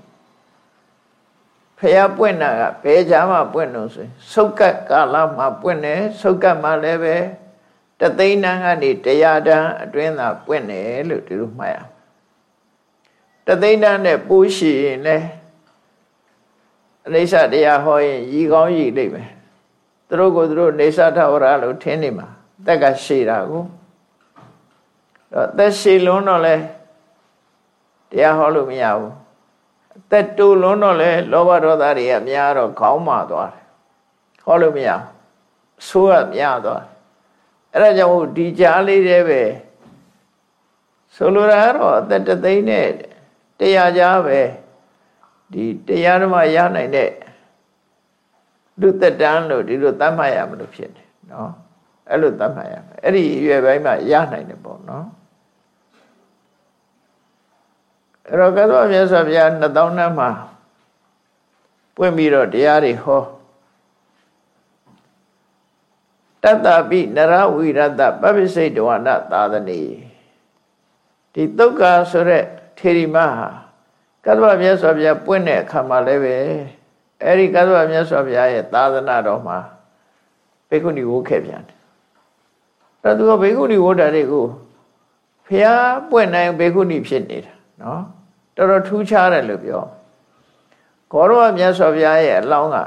ဘုရားပွင့်တာကဘယ်ကြားမှာပွင့်လို့ဆိုရင်သုတ်ကတ်ကာလမှာပွင့်တယ်သုတ်ကတ်မှာလည်းပဲတသိန်းတန်းကနေတရားတန်းအတွင်းသာပွင့်တယ်လို့ဒီလိုမှတ်ရ တသိန်းတန်းနဲ့ပိုးရှိရင်လည်းအနိစ္စတရားဟောရင်ရည်ကောင်းရည်လိမ့်မယ်သူတို့ကိုသူတို့နေသထဝရလို့ထင်နေမှာတက်ကရှည်တာကိုတော့သက်ရှည်လွန်းတော့လဲတရားဟောလို့မရဘူးသက်တူလွန်းတော့လဲလောဘဒေါသတွေကများတော့ခေါင်းမာသွားတယ်ဟောလို့မရဘူးဆိုးရများသွားတယ်အဲ့ဒါကြောင့်ဒီကြားလေးတည်းပဲဆိုလိုတာကတော့အသက်တသိန်းနဲ့ တရားကြားပဲဒီတရားဓမ္မရနိုင်တဲ့လူသက်တမ်းလို့ဒီလိုသတ်မှတ်ရမလို့ဖြစ်တယ်နော်အဲ့လိုသတ်မှတ်ရမယ်အဲ့ဒီရွယ်ပိုင်းမှာရနိုင်တယ်ပေါ့နော်အဲ့တော့ကသောမြတ်စွာဘုရား2000နန်းမှာပွင့်ပြီးတော့တရားတွေဟောတတ္တပိနရဝိရတပပိစိတ်တဝနာသာသနေဒီတုတ်ကာဆိုတဲ့ ထေရီမဟာကသဗ္ဗမြတ်စွာဘုရားပွင့်တဲ့အခါမှာလည်းပဲအဲ့ဒီကသဗ္ဗမြတ်စွာဘုရားရဲ့သာသနာတော်မှာဘေကုဏီဝုခဲ့ပြန်တယ်အဲ့သူကဘေကုဏီဝုတာတွေကိုဘုရားပွင့်နိုင်ဘေကုဏီဖြစ်နေတာနော်တော်တော်ထူးခြားတယ်လို့ပြောဂေါရဝမြတ်စွာဘုရားရဲ့အလောင်းက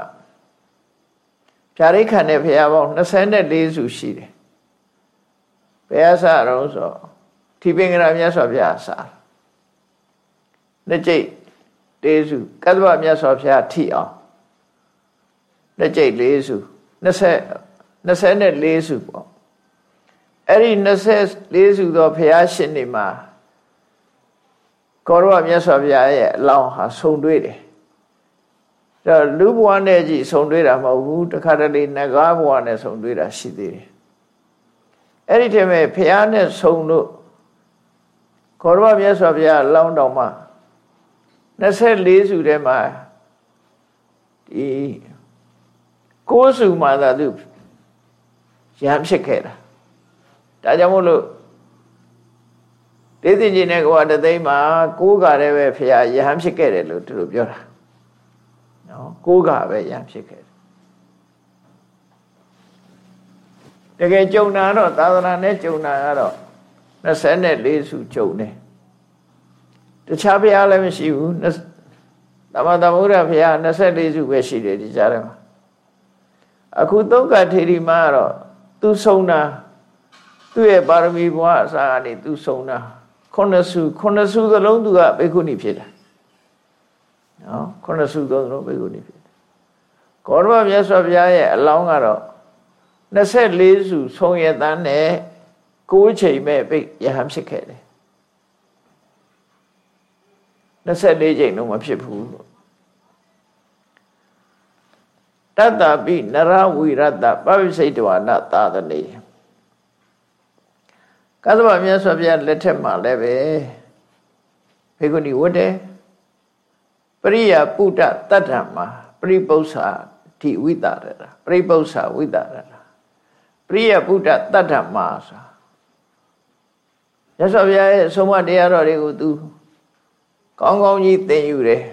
ဖြာရိခန်တဲ့ဘုရားပေါင်း24စုရှိတယ်ဘယ်အစတော့ဆိုထိပင်္ဂရမြတ်စွာဘုရားစား လက်ကျိတ်၄စုကတ္တဗမြတ်စွာဘုရားထိအောင်လက်ကျိတ်၄စု20 24စုပေါ့အဲ့ဒီ24စုသောဘုရားရှင်တွေမှာကောရဝမြတ်စွာဘုရားရဲ့အလောင်းဟာဆုံတွေ့တယ်ဒါလူဘဝနဲ့ကြည့်ဆုံတွေ့တာမဟုတ်ဘူးတခါတလေနဂါဘဝနဲ့ဆုံတွေ့တာရှိသေးတယ်အဲ့ဒီတည်းမဲ့ဘုရားနဲ့ဆုံလို့ကောရဝမြတ်စွာဘုရားအလောင်းတော်မှာ 24စုထဲမှာဒီ6စုမှာသာသူရံဖြစ်ခဲ့တာဒါကြောင့်မို့လို့ဒေသင်ကြီးနဲ့ကဝတသိမ်းမှာကိုးကလည်းပဲဖရာယဟန်ဖြစ်ခဲ့တယ်လို့သူတို့ပြောတာနော်ကိုးကပဲယဟန်ဖြစ်ခဲ့တယ်တကယ်ကြုံတာတော့သာသနာနဲ့ကြုံတာကတော့24စုကြုံတယ် တခြားဘုရားလည်းမရှိဘူးသမသမုဒ္ဒဘုရား24စုပဲရှိတယ်ဒီကြားထဲမှာအခုသုတ်ကထေရီမကတော့သူဆုံးတာသူ့ရဲ့ပါရမီဘဝအစားကနေသူဆုံးတာခုနှစ်စုခုနှစ်စုသလုံးသူကဘိက္ခုနီဖြစ်တာနော်ခုနှစ်စုသလုံးဘိက္ခုနီဖြစ်တယ်ကောရမမြတ်စွာဘုရားရဲ့အလောင်းကတော့24စုဆုံးရတန်းနဲ့9ချိန်မဲ့ဘိယဟန်ဖြစ်ခဲ့တယ် 24ချိန်လုံးမဖြစ်ဘူးလို့တတ္တပိနရဝိရတပဝိစိတဝနာသာသနေကသဗ္ဗမြတ်စွာဘုရားလက်ထက်မှာလည်းပဲဘေကုဏီဝတ်တယ်ပရိယပုဒ္ဒတတ္ထမှာပရိပု္ပ္ပာတိဝိတာရတာပရိပု္ပ္ပာဝိတာရတာပရိယပုဒ္ဒတတ္ထမှာဆိုမြတ်စွာဘုရားရဲ့အဆုံးအမတရားတော်တွေကိုသူ ကောင်းကောင်းကြီးသင်ယူတယ်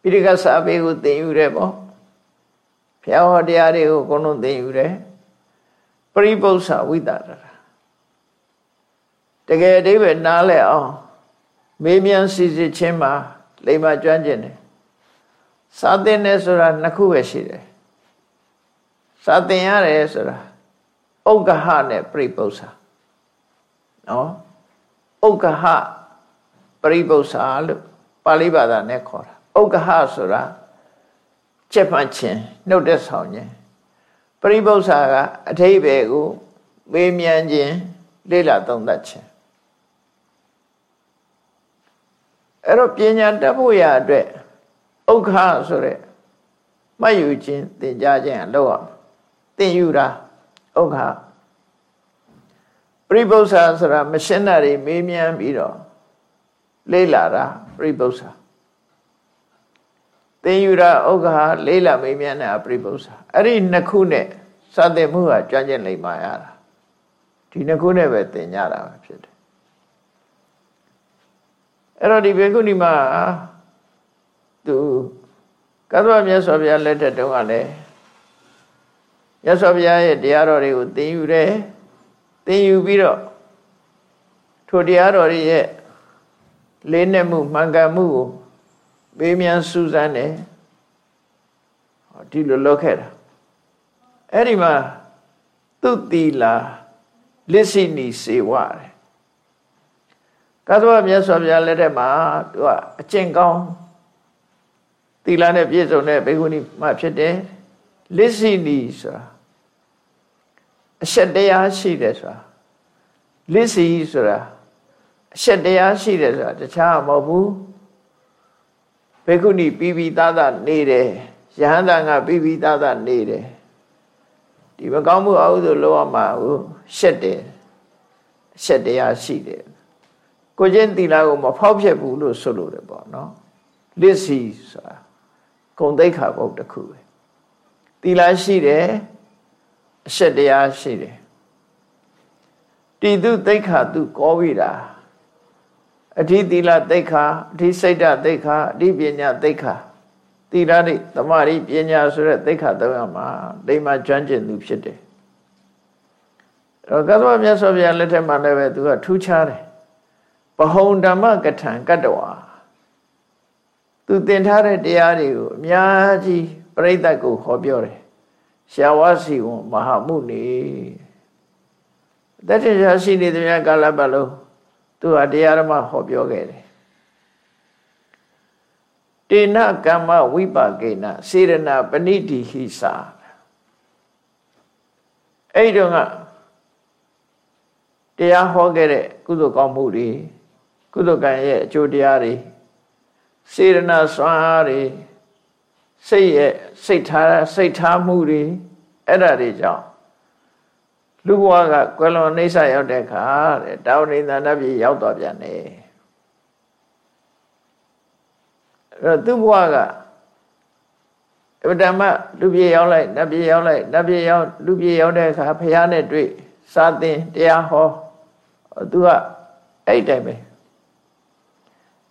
ပိဋကစာပေကိုသင်ယူတယ်ပေါ့ဘုရားဟောတရားတွေကိုအကုန်လုံးသင်ယူတယ်ပရိပု္ပ္ပာဝိတာရတာတကယ်အဓိပ္ပာယ်နားလည်အောင်မေးမြန်းစစ်စစ်ချင်းမှာလိမ္မာကျွမ်းကျင်တယ်စာသင်တယ်ဆိုတာနှစ်ခုပဲရှိတယ်စာသင်ရတယ်ဆိုတာဥက္ကဟနဲ့ပြိပု္ပ္ပာနော်ဥက္ကဟ ပြိပု္ပ္ပာလို့ပါဠိဘာသာနဲ့ခေါ်တာဥက္ကဟဆိုတာချက်မှတ်ခြင်းနှုတ်တဲ့ဆောင်ခြင်းပရိပု္ပ္ပာကအထိပ္ပယ်ကိုမေးမြန်းခြင်းလေ့လာသုံးသပ်ခြင်းအဲ့တော့ပညာတတ်ဖို့ရအတွက်ဥက္ခဆိုတဲ့မှတ်ယူခြင်းသင်ကြားခြင်းအလုပ်အောင်သင်ယူတာဥက္ခပရိပု္ပ္ပာဆိုတာမရှင်းတာတွေမေးမြန်းပြီးတော့ လေ့လာတာပရိပု္ပ္ပာသင်ယူတာဥက္ခလေ့လာမေးမြန်းတာပရိပု္ပ္ပာအဲ့ဒီနှစ်ခုနဲ့စသင်မှုဟာကြွကျင်လိမ္မာရတာဒီနှစ်ခုနဲ့ပဲသင်ကြတာပဲဖြစ်တယ်အဲ့တော့ဒီဘေကုဏီမှာသူကသဗ္ဗမြတ်စွာဘုရားလက်ထက်တုန်းကလည်းမြတ်စွာဘုရားရဲ့တရားတော်တွေကိုသင်ယူတယ်သင်ယူပြီးတော့ထိုတရားတော်တွေရဲ့ လေးနက်မှုမှန်ကန်မှုကိုပေးမြန်စူးစမ်းတယ်ဒီလိုလုပ်ခဲ့တာအဲ့ဒီမှာသူတိလာလစ္ဆိနီစေဝတယ်ကသဝမြတ်စွာဘုရားလက်ထက်မှာသူကအကျင့်ကောင်းသီလနဲ့ပြည့်စုံတဲ့ဘေကုဏီမှဖြစ်တယ်လစ္ဆိနီဆိုတာအရှက်တရားရှိတယ်ဆိုတာလစ္ဆိဆိုတာ အရှက်တရားရှိတယ်ဆိုတာတခြားမဟုတ်ဘူးဘေကုဏီပြီးပြီးသားသားနေတယ်ယဟန္တာကပြီးပြီးသားသားနေတယ်ဒီမကောင်းမှုအဟုသို့လောရမှာကိုရှက်တယ်ရှက်တရားရှိတယ်ကိုချင်းသီလကိုမဖောက်ဖျက်ဘူးလို့ဆိုလို့တယ်ပေါ့နော်လစ်စီဆိုတာဂုံသိက္ခာဘုတ်တစ်ခုပဲသီလရှိတယ်အရှက်တရားရှိတယ်တိတုသိက္ခာသူကောဝိတာ အဋ္ဌိသီလသိက္ခာအဋ္ဌိစိတ်တသိက္ခာအဋ္ဌိပညာသိက္ခာသီလနဲ့သမာဓိပညာဆိုတဲ့သိက္ခာသုံးရမှာလိမ္မာကျွမ်းကျင်သူဖြစ်တယ်အဲ့တော့ကသဝမြတ်စွာဘုရားလက်ထက်မှာလည်းပဲသူကထူးခြားတယ်ပဟုံဓမ္မကထံကတ္တဝါသူသင်ထားတဲ့တရားတွေကိုအများကြီးပြိဿတ်ကိုဟောပြောတယ်ရှာဝစီဝမဟာမှုနေတတိယရှိနေတဲ့မြတ်ကာလပတ်လုံး သူဟာတရားဓမ္မဟောပြောခဲ့တယ်တေနကမ္မဝိပါကေနစေရဏပဏိတိဟိစာအဲ့ဒီတော့ကတရားဟောခဲ့တဲ့ကုသိုလ်ကောင်းမှုတွေကုသကံရဲ့အကျိုးတရားတွေစေရနာစွမ်းအားတွေစိတ်ရဲ့စိတ်ထားစိတ်ထားမှုတွေအဲ့ဒါတွေကြောင့် လူဘဝကကွယ်လွန်နှိစ္စရောက်တဲ့အခါတဲ့တောင်းနေသန္တပြည်ရောက်တော့ပြန်တယ်အဲ့တော့သူ့ဘဝကအဗဓမ္မလူပြေရောက်လိုက်နတ်ပြေရောက်လိုက်နတ်ပြေရောက်လူပြေရောက်တဲ့အခါဖះနဲ့တွေ့စာသင်တရားဟောသူကအဲ့တိုင်းပဲ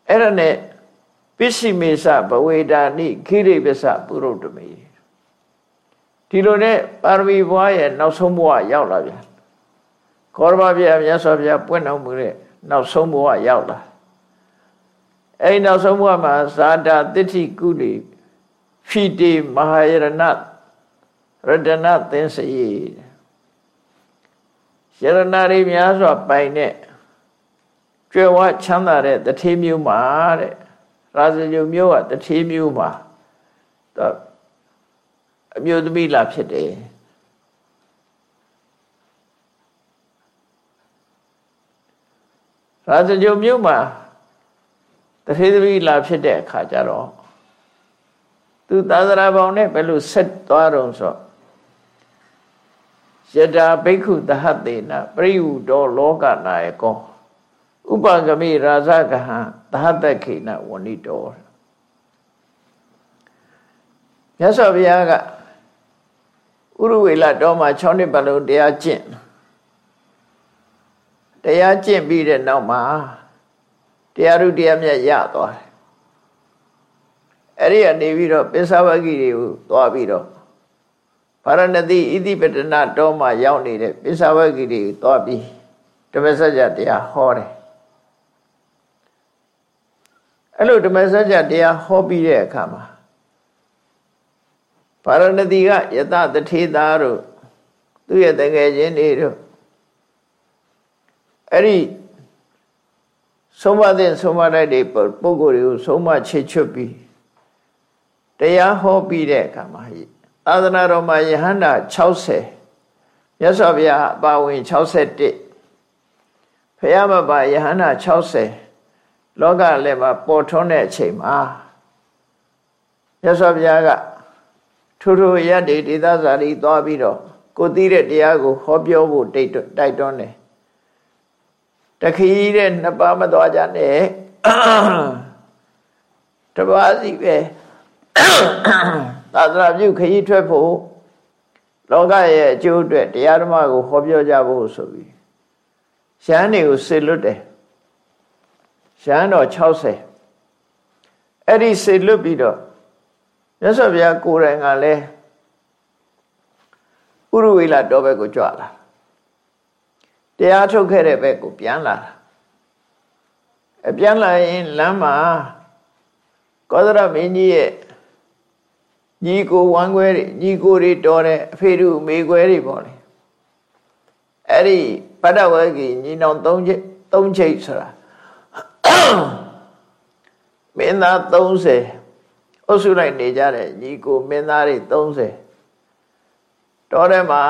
အဲ့ဒါနဲ့ပစ္စည်းမေစဘဝေဒာနိခိရိပစ္စပုရုတ္တမေ ဒီလိုနဲ့ပါရမီဘွားရဲ့နောက်ဆုံးဘဝရောက်လာပြန်ခောရဘဗျာမြတ်စွာဘုရားပွင့်တော်မူတဲ့နောက်ဆုံးဘဝရောက်လာအဲ့နောက်ဆုံးဘဝမှာဇာတာတိဋ္ဌိကုလိဖီတိမဟာယရဏရတနာသင်္စယေယရဏရီများစွာပိုင်တဲ့ကျွယ်ဝချမ်းသာတဲ့တထေးမျိုးမှာတဲ့ရာဇဂုမျိုးကတထေးမျိုးမှာတော့ အမျိုးသမီးလာဖြစ်တယ်ရာဇဂုမျိုးမှာတထေးသမီးလာဖြစ်တဲ့အခါကျတော့သူသာသနာပေါင်းနဲ့ဘယ်လိုဆက်သွားတော့ဆိုယတာဘိက္ခုတဟတေနပရိဟုတောလောကနာယကောဥပကမိရာဇကဟံသဟတခေနဝဏိတောမြတ်စွာဘုရားက ဥရဝေလတော်မှာ6နှစ်ပတ်လုံးတရားကျင့်တရားကျင့်ပြီးတဲ့နောက်မှာတရားဥတရားမြတ်ရသွားတယ်အဲ့ဒီကနေပြီးတော့ပိဿဝဂီတွေကိုသွားပြီးတော့ဗာရဏသီဣတိပတနာတော်မှာရောက်နေတဲ့ပိဿဝဂီတွေကိုသွားပြီးဓမ္မစကြာတရားဟောတယ်အဲ့လိုဓမ္မစကြာတရားဟောပြီးတဲ့အခါမှာ ဗာရဏသီကယတတထေသာတို့သူ့ရဲ့တငယ်ချင်းတွေတို့အဲ့ဒီဆုံးမတဲ့ဆုံးမတိုက်တဲ့ပုဂ္ဂိုလ်တွေကိုဆုံးမချေချွတ်ပြီးတရားဟောပြီးတဲ့အခါမှာသာသနာတော်မှာယဟန္တာ60မြတ်စွာဘုရားအပါဝင်61ဖရာမပါယဟန္တာ60လောကလည်းမှာပေါ်ထွန်းတဲ့အချိန်မှာမြတ်စွာဘုရားက ထိုးထိုးရက်တွေဒေသစာရီသွားပြီးတော့ကိုသိတဲ့တရားကိုဟောပြောဖို့တိတ်တိုက်တွန်းတယ်တခီးတဲ့နှစ်ပါးမသွားကြနဲ့တပါးစီပဲသာသနာပြုခရီးထွက်ဖို့လောကရဲ့အကျိုးအတွက်တရားဓမ္မကိုဟောပြောကြဖို့ဆိုပြီးရှမ်းတွေကိုဆေလွတ်တယ်ရှမ်းတော်60အဲ့ဒီဆေလွတ်ပြီးတော့ မြတ်စွာဘုရားကိုယ်တိုင်ကလည်းဥရဝေလာတော်ဘက်ကိုကြွလာတရားထုတ်ခဲ့တဲ့ဘက်ကိုပြန်လာတာအပြန်လာရင်လမ်းမှာကောသရမင်းကြီးရဲ့ညီကိုဝမ်းခွဲတွေညီကိုတွေတော်တဲ့အဖေတို့မေခွဲတွေပေါ့လေအဲ့ဒီပတ္တဝဂီညီနောင်၃ချိတ်၃ချိတ်ဆိုတာမင်းသား30 အုပ်စုလိုက်နေကြတဲ့ညီကိုမင်းသားတွေ30တော်ထဲမှာ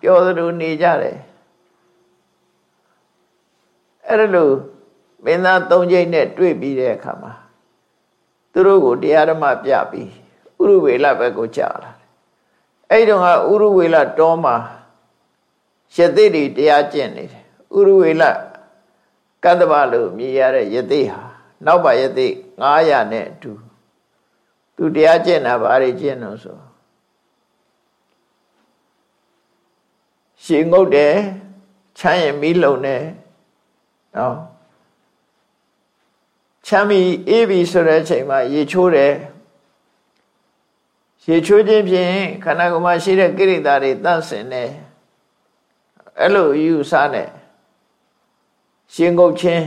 ပြောသလိုနေကြတယ်အဲ့ဒါလို့မင်းသား၃ချိတ်နဲ့တွေ့ပြီးတဲ့အခါမှာသူတို့ကိုတရားဓမ္မပြပြီးဥရဝေလဘက်ကိုကြာလာတယ်အဲ့တုန်းကဥရဝေလတောမှာယသိတွေတရားကျင့်နေတယ်ဥရဝေလကတ္တဗလို့မြည်ရတဲ့ယသိဟာနောက်ပါယသိ900နဲ့အတူ သူတရားကျင့်တာဘာတွေကျင့်လို့ဆိုရှင်ငုတ်တယ်ချမ်းရင်မီးလုံတယ်နော်ချမ်းမီအေးပြီဆိုတဲ့အချိန်မှာရေချိုးတယ်ရေချိုးခြင်းဖြင့်ခန္ဓာကိုယ်မှာရှိတဲ့ကိရိတာတွေတန့်စင်တယ်အဲ့လိုယူဆနဲ့ရှင်ငုတ်ချင်း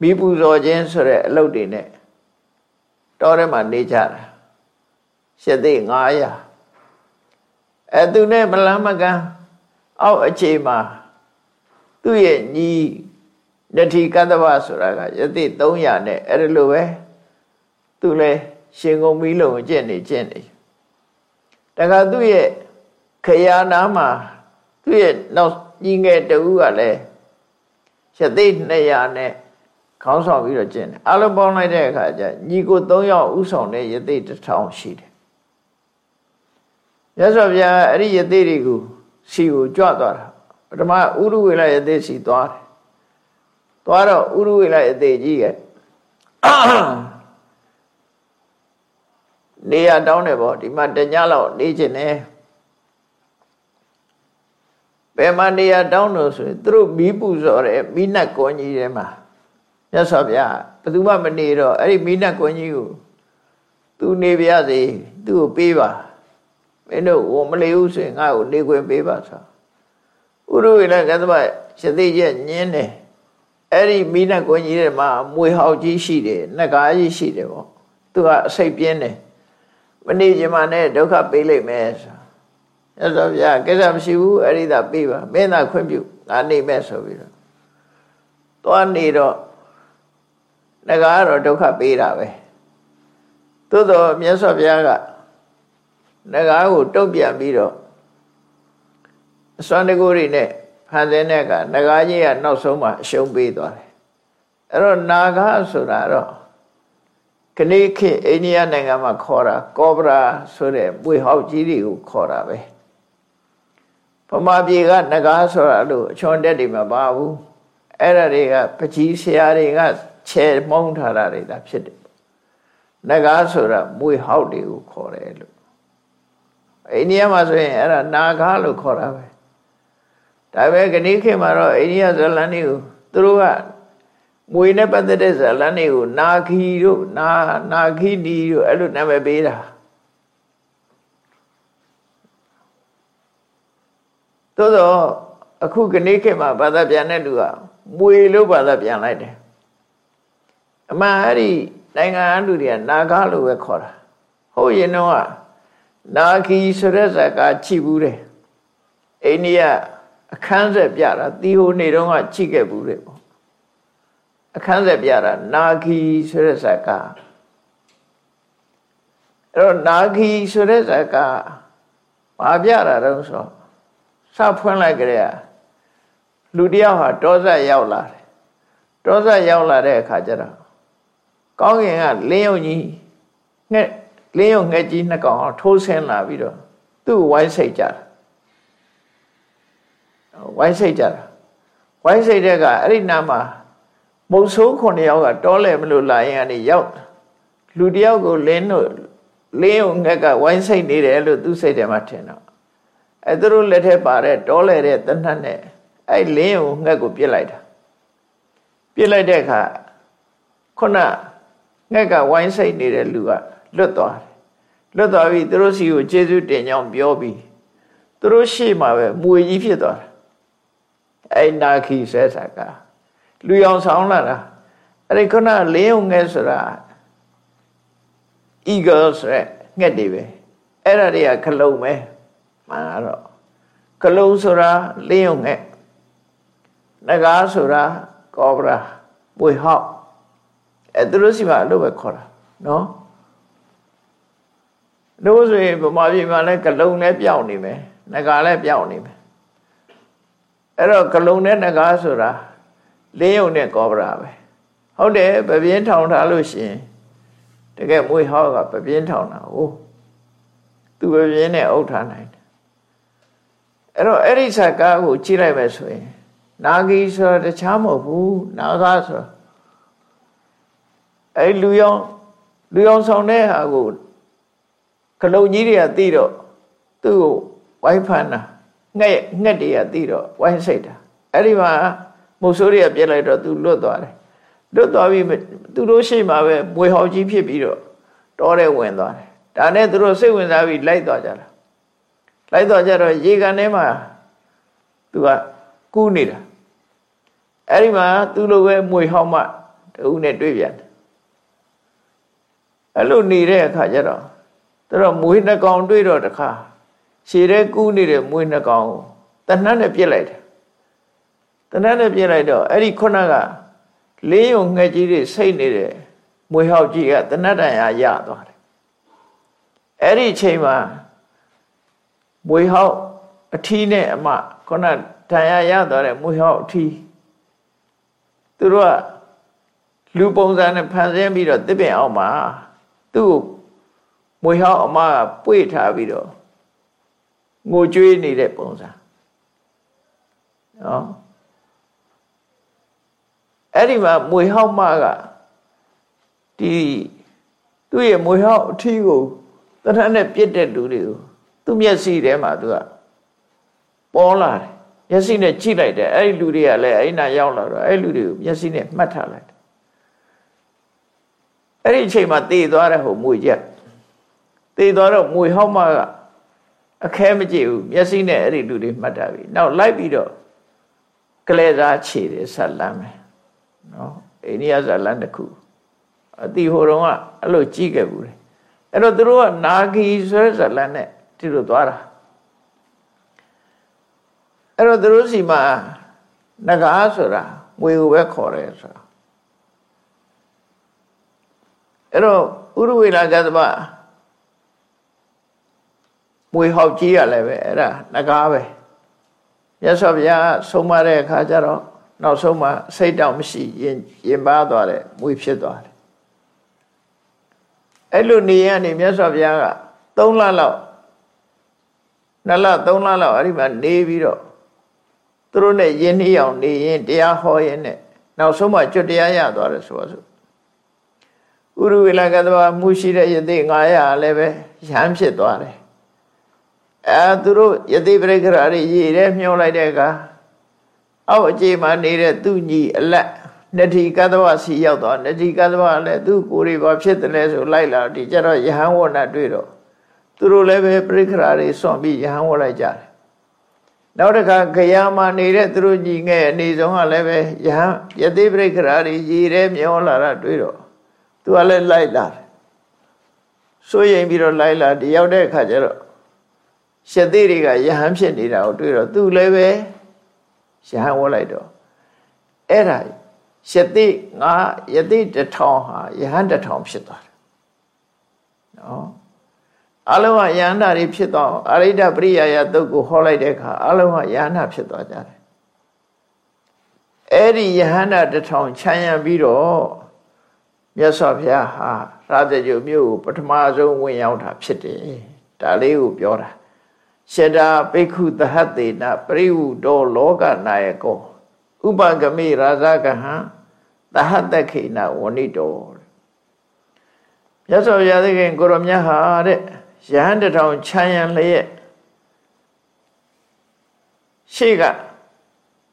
မိပူဇော်ခြင်းဆိုတဲ့အလုပ်တွေနဲ့ တောထဲမှာနေကြတာရှစ်သိ900အဲသူနဲ့မလန်းမကန်းအောက်အခြေမှာသူ့ရဲ့ညီနတိကတ္တဝဆိုတာကယသိ300နဲ့အဲ့လိုပဲသူလည်းရှင်ကုန်မီးလုံးကျင့်နေကျင့်နေတခါသူ့ရဲ့ခရာနာမှာသူ့ရဲ့နောက်ညီငယ်တူကလည်းရသိ200နဲ့ ခေါင်းဆောင်ပြီးတော့ကျင့်တယ်အလုံးပေါင်းလိုက်တဲ့အခါကျညီကို3ယောက်ဥဆောင်တဲ့ယသိ1000ရှိတယ်ရသော်ဗျာအဲ့ဒီယသိတွေကိုစီကိုကြွသွားတာပထမဥရုဝေလယသိစီသွားတယ်သွားတော့ဥရုဝေလယသိကြီးကနေရတောင်းတယ်ပေါ့ဒီမှာတညလောက်နေခြင်းနဲ့ဘယ်မှာနေရာတောင်းလို့ဆိုရင်သူတို့မီးပူဇော်တယ်မိနတ်ကွန်ကြီးထဲမှာ မြတ်စွာဘုရားဘယ်သူမှမနေတော့အဲ့ဒီမိနတ်ကွန်ကြီးကိုသူနေပြရစေသူ့ကိုပေးပါမင်းတို့ဝမလေးဘူးဆိုရင်ငါ့ကိုနေခွင့်ပေးပါဆိုဥရဝေလကသဗ္ဗရှသိချက်ညင်းတယ်အဲ့ဒီမိနတ်ကွန်ကြီးထဲမှာမွေဟောက်ကြီးရှိတယ်နှကားကြီးရှိတယ်ပေါ့သူကအစိတ်ပြင်းတယ်မနေချင်မှနဲ့ဒုက္ခပေးလိုက်မယ်ဆိုရသော်ဗျာကိစ္စမရှိဘူးအဲ့ဒီသာပေးပါမင်းသာခွင့်ပြုငါနေမဲ့ဆိုပြီးတော့သွားနေတော့ ငကားကတော့ဒုက္ခပေးတာပဲသို့တော့မြတ်စွာဘုရားကငကားကိုတုံ့ပြန်ပြီးတော့အစွမ်းတကူတွေနဲ့ဖန်ဆင်းတဲ့ကငကားကြီးကနောက်ဆုံးမှအရှုံးပေးသွားတယ်အဲ့တော့နာဂဆိုတာတော့ခဏိခေအိန္ဒိယနိုင်ငံမှာခေါ်တာကောဘရာဆိုတဲ့ပွေဟောက်ကြီးတွေကိုခေါ်တာပဲဗမာပြည်ကငကားဆိုတာလို့အချွန်တက်တွေမပါဘူးအဲ့ဒါတွေကပကြီးဆရာတွေက ချဲမုံထားတာတွေဒါဖြစ်တယ်ငကားဆိုတာမွေဟောက်တွေကိုခေါ်တယ်လို့အိန္ဒိယမှာဆိုရင်အဲ့ဒါနာဂါလို့ခေါ်တာပဲဒါပဲခဏိခေမှာတော့အိန္ဒိယဇလန်တွေကိုသူတို့ကမွေနဲ့ပတ်သက်တဲ့ဇလန်တွေကိုနာခီတို့နာနာခီနီတို့အဲ့လိုနာမည်ပေးတာသို့တော့အခုကနေ့ခေတ်မှာဘာသာပြန်တဲ့လူကမွေလို့ဘာသာပြန်လိုက်တယ် အမှန်အဲ့ဒီနိုင်ငံအလူတွေကနာဂလို့ပဲခေါ်တာဟုတ်ရင်တော့နာခီဆိုတဲ့ဇာကချိဘူးတယ်အိန္ဒိယအခန်းဆက်ပြတာတီဟိုနေတော့ကချိခဲ့ဘူးတယ်ပေါ့အခန်းဆက်ပြတာနာခီဆိုတဲ့ဇာကအဲ့တော့နာခီဆိုတဲ့ဇာကဘာပြတာတော့ဆိုစဖွင့်လိုက်ကြတဲ့လူတယောက်ဟာတောဆက်ရောက်လာတယ်တောဆက်ရောက်လာတဲ့အခါကျတော့ ကောင်းကင်ကလင်းယုံကြီးငှက်လင်းယုံငှက်ကြီးနှစ်ကောင်ထိုးဆင်းလာပြီးတော့သူ့ဝိုင်းစိတ်ကြတာဝိုင်းစိတ်ကြတာဝိုင်းစိတ်တဲ့ကအဲ့ဒီနားမှာမုတ်ဆိုးခုနှစ်ယောက်ကတောလဲမလို့လာရင်ကနေရောက်လူတယောက်ကိုလင်းတို့လင်းယုံငှက်ကဝိုင်းစိတ်နေတယ်လို့သူ့စိတ်ထဲမှာထင်တော့အဲသူတို့လက်ထက်ပါတဲ့တောလဲတဲ့တနတ်နဲ့အဲ့လင်းယုံငှက်ကိုပြစ်လိုက်တာပြစ်လိုက်တဲ့အခါခုန ငှက်ကဝိုင်းစိတ်နေတဲ့လူကလွတ်သွားတယ်လွတ်သွားပြီသူတို့စီကိုကျေးဇူးတင်ကြောင်းပြောပြီးသူတို့ရှေ့မှာပဲမွေကြီးဖြစ်သွားတာအဲ့နာခီဆဲဆာကလူအောင်ဆောင်လာတာအဲ့ဒီခုနလင်းုံငယ်ဆိုတာ eagle ဆိုရက်ငှက်တွေပဲအဲ့ဒါတွေကခလုံးပဲမှန်တော့ခလုံးဆိုတာလင်းုံငှက်နဂါဆိုတာကောဘရာမွေဟောက် အဲသူတို့စီမှာအဲ့လိုပဲခေါ်တာနော်တို့ဆိုရင်ဗမာပြည်မှာလည်းကလုံလည်းပြောင်းနေမယ်ငကာလည်းပြောင်းနေမယ်အဲ့တော့ကလုံနဲ့ငကာဆိုတာလင်းယုံနဲ့ကောပရာပဲဟုတ်တယ်ပပြင်းထောင်ထားလို့ရှိရင်တကယ်မွေဟောက်ကပပြင်းထောင်တာဟုတ်သူပပြင်းနဲ့အုပ်ထားနိုင်တယ်အဲ့တော့အဲ့ဒီဇာကားကိုကြည့်လိုက်မယ်ဆိုရင် နာဂီဆိုတာတခြားမဟုတ်ဘူးနာဂါဆိုတာ အဲ့လူရောင်လူရောင်ဆောင်တဲ့ဟာကိုခလုံကြီးတွေကသိတော့သူ့ကိုဝိုင်းဖမ်းတာငှက်ငှက်တွေကသိတော့ဝိုင်းစိတ်တာအဲ့ဒီမှာမုတ်ဆိုးတွေကပြစ်လိုက်တော့သူလွတ်သွားတယ်လွတ်သွားပြီးသူတို့ရှိမှပဲမွေဟောက်ကြီးဖြစ်ပြီးတော့တောထဲဝင်သွားတယ်ဒါနဲ့သူတို့စိတ်ဝင်စားပြီးလိုက်သွားကြတာလိုက်သွားကြတော့ရေကန်ထဲမှာသူကကူးနေတာအဲ့ဒီမှာသူ့လိုပဲမွေဟောက်မှတူနဲ့တွေ့ပြန်တယ် အဲ့လိုနေတဲ့အခါကျတော့သူတော့မွေးနှကောင်တွေ့တော့တခါရှည်တဲ့ကူးနေတဲ့မွေးနှကောင်ကိုတဏှတ်နဲ့ပြစ်လိုက်တယ်တဏှတ်နဲ့ပြစ်လိုက်တော့အဲ့ဒီခုနကလေးယုံငှက်ကြီးတွေစိတ်နေတဲ့မွေဟောက်ကြီးကတဏှတ်တန်ရာရသွားတယ်အဲ့ဒီအချိန်မှာမွေဟောက်အထီးနဲ့အမခုနတန်ရာရသွားတဲ့မွေဟောက်အထီးသူတို့ကလူပုံစံနဲ့ဖန်ဆင်းပြီးတော့တစ်ပင်အောင်မှာ သူ့ကိုမွေဟောက်အမကပွေထားပြီးတော့ငိုကြွေးနေတဲ့ပုံစံနော်အဲ့ဒီမှာမွေဟောက်မကဒီသူ့ရဲ့မွေဟောက်အထီးကိုတထနဲ့ပြစ်တဲ့လူတွေကိုသူ့မျက်စိထဲမှာသူကပေါ်လာတယ်မျက်စိနဲ့ကြည့်လိုက်တယ်အဲ့ဒီလူတွေကလည်းအဲ့နာရောက်လာတော့အဲ့လူတွေကိုမျက်စိနဲ့မှတ်ထားလိုက်တယ် အဲ့ဒီအချိန်မှာတည်သွားတဲ့ဟိုမွေချက်တည်သွားတော့မွေဟောက်မကအခဲမကြည့်ဘူးမျက်စိနဲ့အဲ့ဒီလူတွေမှတ်တာပြီနောက်လိုက်ပြီးတော့ကလဲစားခြေတယ်ဆက်လမ်းမယ်နော်အိန္ဒိယဇာလန်တစ်ခုအတိဟိုတုန်းကအဲ့လိုကြည့်ခဲ့ဘူးလေအဲ့တော့သူတို့ကနာဂီဆိုတဲ့ဇာလန်နဲ့ဒီလိုသွားတာအဲ့တော့သူတို့စီမှာနဂါဆိုတာငွေကိုပဲခေါ်တယ်ဆိုတာ အဲ့တော့ဥရဝေလာကသမမွေဟောက်ကြီးရလည်းပဲအဲ့ဒါနဂါပဲမြတ်စွာဘုရားဆုံးမတဲ့အခါကျတော့နောက်ဆုံးမှစိတ်တောင်မရှိရင်ရင်ပါသွားတယ်မွေဖြစ်သွားတယ်အဲ့လိုနေရနေမြတ်စွာဘုရားက3လလောက်2လ3လလောက်အဲ့ဒီမှာနေပြီးတော့သူတို့နဲ့ယဉ်နှီးအောင်နေရင်တရားဟောရင်နဲ့နောက်ဆုံးမှကျွတ်တရားရသွားတယ်ဆိုတော့ ဥရဝေလကတဘာမှုရှိတဲ့ယသိ900လည်းပဲရဟန်းဖြစ်သွားတယ်အဲသူတို့ယသိပရိက္ခရာတွေရေထဲမြှောလိုက်တဲ့အခါအောက်အခြေမှာနေတဲ့သူညီအလက်နတိကသဝစီရောက်တော့နတိကသဝလည်းသူကိုယ်တွေဘာဖြစ်တယ်လဲဆိုလိုက်လာဒီကျတော့ယဟန်ဝဏတွေ့တော့သူတို့လည်းပဲပရိက္ခရာတွေစွန့်ပြီးယဟန်ဝလိုက်ကြတယ်နောက်တစ်ခါခရယာမှာနေတဲ့သူတို့ညီငယ်အနေဆုံးကလည်းပဲယဟန်ယသိပရိက္ခရာတွေရည်ရဲမျောလာတာတွေ့တော့ သူကလည်းလိုက်လာတယ်စိုးရင်ပြီးတော့လိုက်လာဒီရောက်တဲ့အခါကျတော့ရှသိတွေကယဟန်ဖြစ်နေတာကိုတွေ့တော့သူလည်းပဲယဟန်ဝလိုက်တော့အဲ့ဒါယသိငါယသိတထောင်ဟာယဟန်တထောင်ဖြစ်သွားတယ်နော်အလုံးကယန္တာတွေဖြစ်သွားအရိဒပရိယာယတုတ်ကိုဟောလိုက်တဲ့အခါအလုံးကယန္တာဖြစ်သွားကြတယ်အဲ့ဒီယဟန္တာတထောင်ခြံရံပြီးတော့ မြတ်စွာဘုရားဟာရာဇဂုမြို့ကိုပထမဆုံးဝင်ရောက်တာဖြစ်တယ်ဒါလေးကိုပြောတာရှတာပိက္ခုသဟတေနပရိဝုတောလောကနာယကောဥပဂမိရာဇကဟံသဟတခေနဝဏိတောမြတ်စွာဘုရားသခင်ကိုရမြတ်ဟာတဲ့ရဟန်းတထောင်ခြံရံလျက်ရှေ့က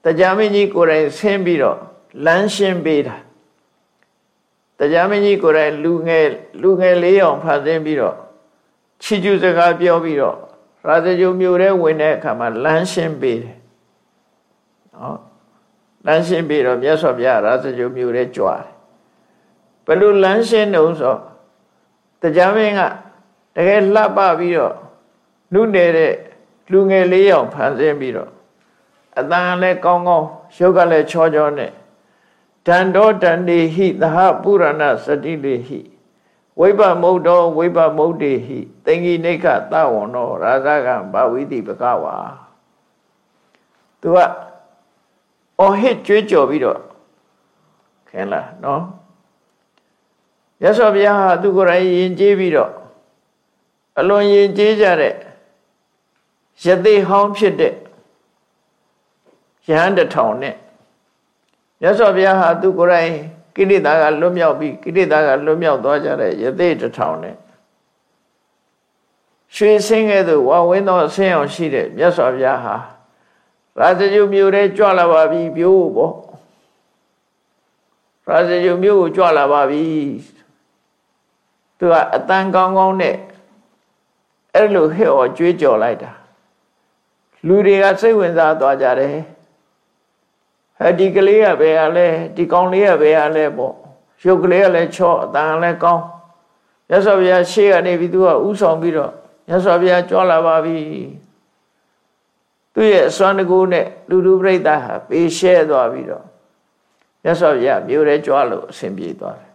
တရားမင်းကြီးကိုယ်တိုင်ဆင်းပြီးတော့လမ်းရှင်းပေးတာ တရားမင်းကြီးကိုယ်တိုင်လူငယ်လူငယ်လေးအောင်ဖန်ဆင်းပြီးတော့ချီကျူးစကားပြောပြီးတော့ရာဇဂျုံမြို့ထဲဝင်တဲ့အခါမှာလမ်းရှင်းပေးတယ်နော်လမ်းရှင်းပြီးတော့မြတ်စွာဘုရားရာဇဂျုံမြို့ထဲကြွားတယ်ဘယ်လိုလမ်းရှင်းတုံးဆိုတရားမင်းကတကယ်လှပပြီးတော့လူနေတဲ့လူငယ်လေးယောက်ဖန်ဆင်းပြီးတော့အတန်လည်းကောင်းကောင်းရုပ်ကလည်းချောချောနဲ့ တန်တော်တန်တေဟိသဟပုရဏစတိလေဟိဝိပမုတ်တော်ဝိပမုတ်တေဟိသင်္ကိနိခသဝံတော်ရာဇကဘာဝိတိပကဝါသူကအော်ဟစ်ကြွေးကြော်ပြီးတော့ခင်လားနော်ရသော်ဘုရားဟာသူကိုယ်တိုင်ယဉ်ကျေးပြီးတော့အလွန်ယဉ်ကျေးကြတဲ့ယသိဟောင်းဖြစ်တဲ့ယဟန်တထောင်နဲ့ မြတ်စွာဘုရားဟာသူကိုယ်တိုင်ကိလေသာကလွတ်မြောက်ပြီးကိလေသာကလွတ်မြောက်သွားကြတဲ့ယသိတထောင်နဲ့ရွှေဆင်းကဲ့သို့ဝဝင်းသောဆင်းအောင်ရှိတဲ့မြတ်စွာဘုရားဟာရာဇဂုမြို့ထဲကြွလာပါပြီပြိုးပေါ့ရာဇဂုမြို့ကိုကြွလာပါပြီသူကအတန်ကောင်းကောင်းနဲ့အဲ့လိုဟစ်ော်ကြွေးကြော်လိုက်တာလူတွေကစိတ်ဝင်စားသွားကြတယ် ဟဲ့ဒီကလေးကဘယ်ကလဲဒီကောင်လေးကဘယ်ကလဲပေါ့ရုပ်ကလေးကလည်းချော့အတန်လည်းကောင်းမြတ်စွာဘုရားရှေ့ကနေပြီးသူကဥဆောင်ပြီးတော့မြတ်စွာဘုရားကြွလာပါပြီသူ့ရဲ့အစွမ်းတကူနဲ့လူလူပြိဿဟာပေးရှဲသွားပြီးတော့မြတ်စွာဘုရားမြို့ထဲကြွလို့အစဉ်ပြေသွားတယ်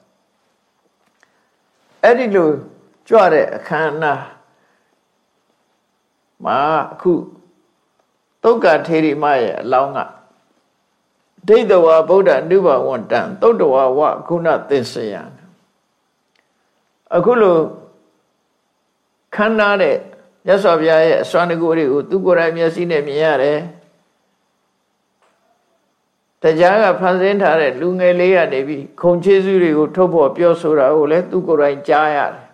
အဲ့ဒီလိုကြွတဲ့အခမ်းအနားမှာအခုတုတ်ကထေရီမရဲ့အလောင်းက ဒိဋ္ဌဝါဗုဒ္ဓနုဘဝန္တံသုတ်တဝါဝခုနသစ္စယံအခုလိုခန္ဓာတဲ့မြတ်စွာဘုရားရဲ့အစွမ်းတကူတွေကိုသူကိုယ်တိုင်မျက်စိနဲ့မြင်ရတယ်တရားကဖန်ဆင်းထားတဲ့လူငယ်လေးကနေပြီးခုံချေးစုတွေကိုထုတ်ဖို့ပြောဆိုတာကိုလည်းသူကိုယ်တိုင်ကြားရတယ်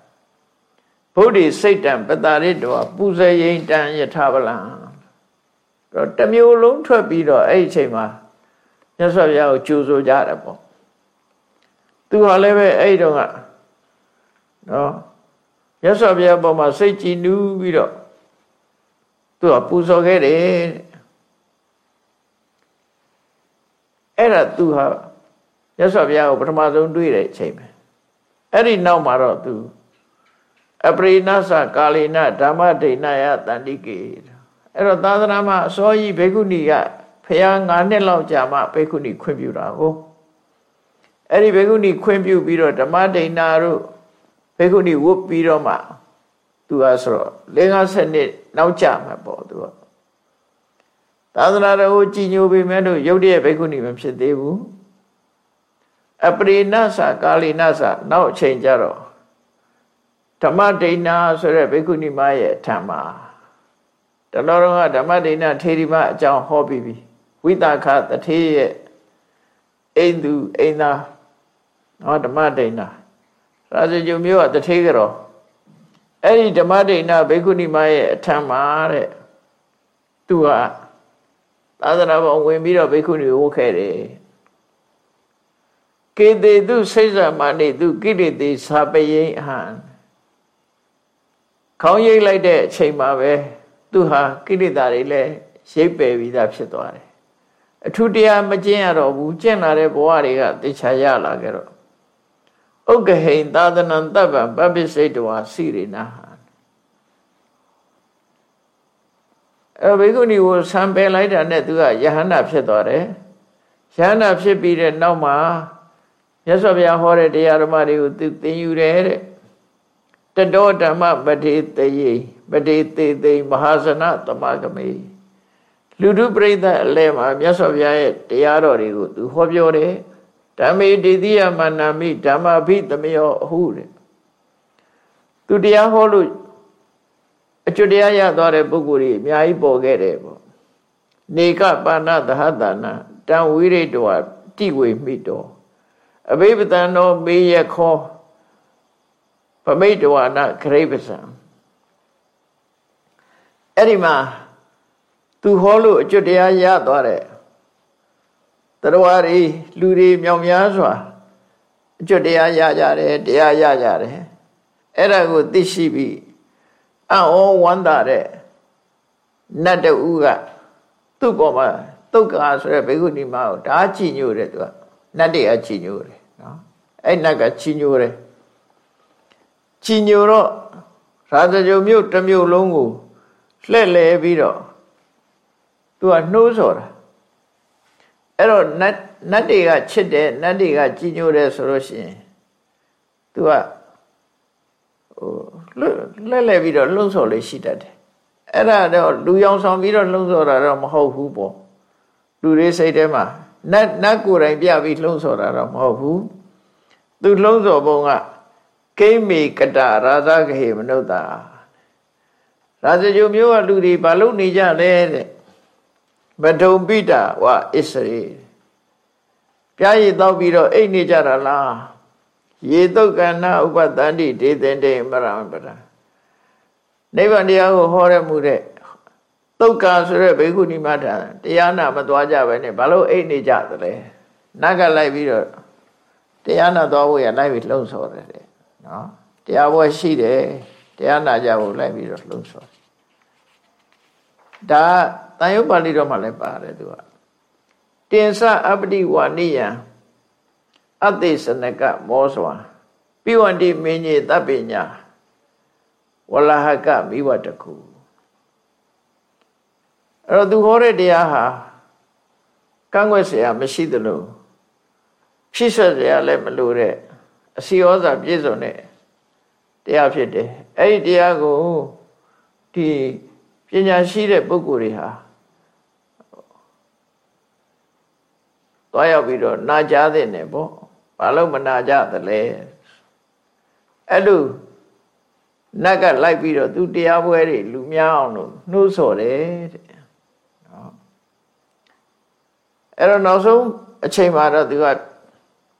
ဗုဒ္ဓစိတ်တံပတာရတောပူဇေယိတံယထာပလံတော့တမျိုးလုံးထွက်ပြီးတော့အဲ့ဒီအချိန်မှာ မြတ်စွာဘုရားကိုကြိုးဆိုကြတယ်ပေါ့သူဟာလည်းပဲအဲ့ဒီတော့ကနော်မြတ်စွာဘုရားပေါ်မှာစိတ်ကြည်နူးပြီးတော့သူကပူဇော်ခဲ့တယ်အဲ့ဒါသူဟာမြတ်စွာဘုရားကိုပထမဆုံးတွေ့တဲ့အချိန်ပဲအဲ့ဒီနောက်မှာတော့သူအပရိနသကာလေနဓမ္မဒိဏယတန္တိကေအဲ့တော့သာသနာမှာအစောကြီးဘေကုဏီက ဖះ9နှစ်လောက်ကြာမှဘေကုဏီခွင့်ပြုတာကိုအဲ့ဒီဘေကုဏီခွင့်ပြုပြီးတော့ဓမ္မဒိဏတို့ဘေကုဏီဝုတ်ပြီးတော့မှသူကဆိုတော့50နှစ်နောက်ကြာမှာပေါ့သူကသာသနာတော်ကိုကြည်ညိုပေမဲ့လို့ရုပ်တရက်ဘေကုဏီမဖြစ်သေးဘူးအပရိနသကာလိနသနောက်အချိန်ကြတော့ဓမ္မဒိဏဆိုတဲ့ဘေကုဏီမရဲ့အထံမှာတလောတော်ကဓမ္မဒိဏထေရီမအကြောင်းဟောပြီးပြီ ဝိတာခတထေးရဲ့အိမ်သူအိမ်သားဟောဓမ္မဒိဏရာဇဂျုံမျိုးကတထေးကြောအဲ့ဒီဓမ္မဒိဏဘေကုဏီမရဲ့အထံမှာတဲ့သူကသာသနာ့ဘောင်ဝင်ပြီးတော့ဘေကုဏီဝုတ်ခဲ့တယ်ကေတေတုစိတ်ဆာမာနေတုကိလေသေစာပယိဟံခေါင်းရိပ်လိုက်တဲ့အချိန်မှာပဲသူဟာကိလေသာတွေလည်းရိပ်ပယ်ပြီးသားဖြစ်သွားတယ် အထူးတရားမကျင့်ရတော့ဘူးကျင့်လာတဲ့ဘဝတွေကတေချာရလာကြတော့ဥက္ကဟိန်သာသနံတပ္ပံပပိစိတ်တဝါစိရိနာအဲဘေကုဏီကိုဆံပယ်လိုက်တာနဲ့သူကယဟန္တာဖြစ်သွားတယ်ယဟန္တာဖြစ်ပြီးတဲ့နောက်မှာမြတ်စွာဘုရားဟောတဲ့တရားဓမ္မတွေကိုသူသင်ယူတယ်တဲ့တတောဓမ္မပတိတယေပတိတေသိမဟာစနသမဂမေ လူထုပရိသတ်အလဲမှာမြတ်စွာဘုရားရဲ့တရားတော်တွေကိုသူဟောပြောတယ်ဓမ္မေတိတိယမနာမိဓမ္မဘိသမယောအဟုတဲ့သူတရားဟောလို့အကျွတ်တရားရသွားတဲ့ပုဂ္ဂိုလ်တွေအများကြီးပေါ်ခဲ့တယ်ပေါ့နေကပါဏသဟတနာတံဝိရိတောတိဝေမိတောအဘိပတံသောမေယခောပမိတ်တဝနာခရိပစံအဲ့ဒီမှာ သူဟောလို့အကျွတ်တရားရသွားတဲ့တရားတွေလူတွေမြောင်များစွာအကျွတ်တရားရကြတယ်တရားရကြတယ်အဲ့ဒါကိုသိရှိပြီးအံ့ဩဝမ်းသာတဲ့နတ်တူကသူ့ပေါ်မှာတုတ်ကာဆိုတဲ့ဘေကုဏီမကိုဓာကြည်ညို့တယ်သူကနတ်တွေကကြည်ညို့တယ်နော်အဲ့နတ်ကကြည်ညို့တယ်ကြည်ညိုတော့ရာဇကြုံမြို့တစ်မြို့လုံးကိုလှဲ့လဲပြီးတော့ သူကနှိုးဆော်တာအဲ့တော့နတ်နတ်တွေကချစ်တယ်နတ်တွေကကြည်ညိုတယ်ဆိုလို့ရှိရင်သူကဟိုလှဲ့လဲပြီးတော့လှုံ့ဆော်လေးရှိတတ်တယ်အဲ့ဒါတော့လူရောင်ဆောင်ပြီးတော့လှုံ့ဆော်တာတော့မဟုတ်ဘူးပေါ့လူတွေစိတ်ထဲမှာနတ်နတ်ကိုယ်တိုင်ပြပြီးလှုံ့ဆော်တာတော့မဟုတ်ဘူးသူလှုံ့ဆော်ပုံကကိမေကတရာဇဂဟေမနုဿာရာဇဂျုမျိုးကလူတွေဘာလို့နေကြလဲတဲ့ မထုံပိတာဝဣစရေပြားရည်တောက်ပြီးတော့အိတ်နေကြတာလားရေတုတ်ကဏဥပတန္တိဒေသင်တေမရံပဒနိဗ္ဗာန်တရားကိုဟောရမှုတဲ့တုတ်ကာဆိုတဲ့ဘေကုဏီမထာတရားနာမသွားကြပဲနဲ့ဘာလို့အိတ်နေကြသလဲနတ်ကလိုက်ပြီးတော့တရားနာသွားဖို့ရလိုက်ပြီးလှုံ့ဆော်တယ်တဲ့နော်တရားပွဲရှိတယ်တရားနာကြဖို့လိုက်ပြီးတော့လှုံ့ဆော်ဒါ တန်ရုပ်ပါဠိတော်မှာလည်းပါတယ်သူကတင်စအပတိဝါနိယံအသိစနကမောစွာပိဝန္တိမင်းကြီးတပ်ပညာဝလဟကမိဝတခုအဲ့တော့သူဟောတဲ့တရားဟာကန့်ွက်เสียမရှိသလိုဖြစ်ဆက်เสียလည်းမလိုတဲ့အစီဩဇာပြည့်စုံတဲ့တရားဖြစ်တယ်အဲ့ဒီတရားကိုဒီပညာရှိတဲ့ပုဂ္ဂိုလ်တွေဟာ သွားရောက်ပြီးတော့နာကြားတဲ့နေပေါ့ဘာလို့မနာကြသလဲအဲ့လိုနတ်ကလိုက်ပြီးတော့သူတရားပွဲတွေလူများအောင်လို့နှိုးဆော်တယ်တဲ့နော်အဲ့တော့နောက်ဆုံးအချိန်မှာတော့သူက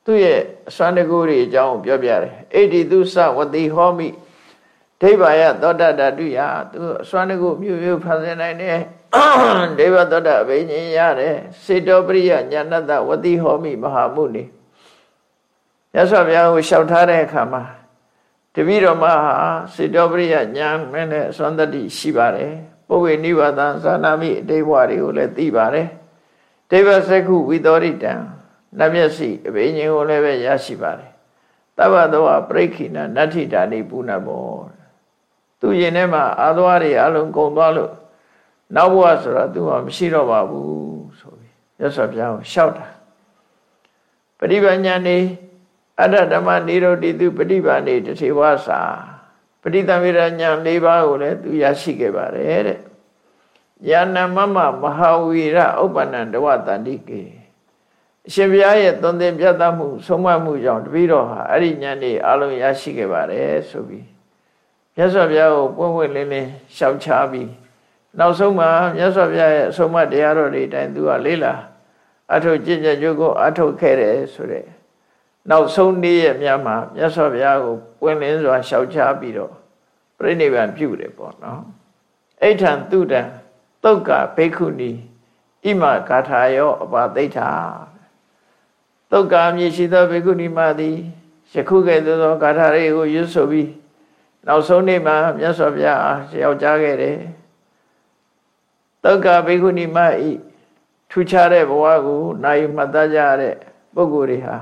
သူ့ရဲ့အစွမ်းတကူတွေအကြောင်းပြောပြတယ်အိဒီသူစဝတိဟောမိဒိဗ္ဗာယသောတတတုယသူအစွမ်းတကူမြို့မြို့ဖန်ဆင်းနိုင်တယ် ဒေဝသောတာဘိညာရတယ်စေတောပရိယညာဏတဝတိဟောမိမဟာမုနိရသော်ဘုရားကိုလျှောက်ထားတဲ့အခါမှာတပည့်တော်မဟာစေတောပရိယညာမင်းနဲ့သွန်တတိရှိပါတယ်ပုဗ္ဗေနိဗ္ဗာန်သာနာမိအတိဘဝတွေကိုလည်းသိပါတယ်ဒေဝစက္ခုဝိသောရိတံနတ်မျက်စိအဘိညာဉ်ကိုလည်းပဲရရှိပါတယ်တဗ္ဗသောပရိခိဏနတ္ထိတာနိပုဏ္ဏဘောသူရင်ထဲမှာအာသွားတွေအလုံးကုန်သွားလို့ နောက်ဘဝဆိုတော့သူကမရှိတော့ပါဘူးဆိုပြီးရသော်ဘုရားကိုလျှောက်တာပရိပညာနေအတ္တဓမ္မနိရောဓိသူပฏิပါဏိတထေဝစာပဋိသမေရညာ၄ပါးကိုလည်းသူရရှိခဲ့ပါတယ်တဲ့ယန္နမမမဟာဝီရဥပ္ပန္နတဝတန္တိကေအရှင်ဘုရားရဲ့သွန်သင်ပြသမှုဆုံးမမှုကြောင့်တပည့်တော်ဟာအဲ့ဒီဉာဏ်นี่အလုံးရရှိခဲ့ပါတယ်ဆိုပြီးမြတ်စွာဘုရားကိုပွင့်ပွင့်လင်းလင်းရှောက်ချပြီး နောက်ဆုံးမှာမြတ်စွာဘုရားရဲ့အဆုံးအမတရားတော်တွေတိုင်းသူကလေးလာအထုကျင့်ကြံကြိုးကိုအထုခဲ့တယ်ဆိုတဲ့နောက်ဆုံးနေ့ရဲ့မြတ်မှာမြတ်စွာဘုရားကိုပွင့်လင်းစွာရှောက်ချပြီးတော့ပြိဋိဘံပြုတယ်ပေါ့နော်အိဋ္ဌံတုတံသုတ်ကဘေခုနီဣမဂါထာယောအပါသိဋ္ဌာသုတ်ကအမည်ရှိသောဘေခုနီမသည်ယခုကဲ့သို့သောဂါထာတွေကိုရွတ်ဆိုပြီးနောက်ဆုံးနေ့မှာမြတ်စွာဘုရားယောက်ကြားခဲ့တယ်သု တ်ကဘေခုနီမဤထူခြားတဲ့ဘဝကိုနိုင်မှတ်သားကြရတဲ့ပုဂ္ဂိုလ်တွေဟာ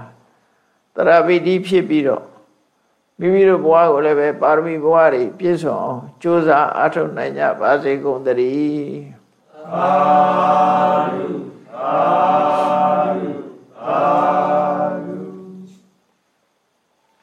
တရပိတိဖြစ်ပြီးတော့မိမိတို့ဘဝကိုလည်းပဲပါရမီဘဝတွေပြည့်စုံအောင်ကြိုးစားအားထုတ်နိုင်ကြပါစေကုန်သတည်းသာဓုသာဓုသာ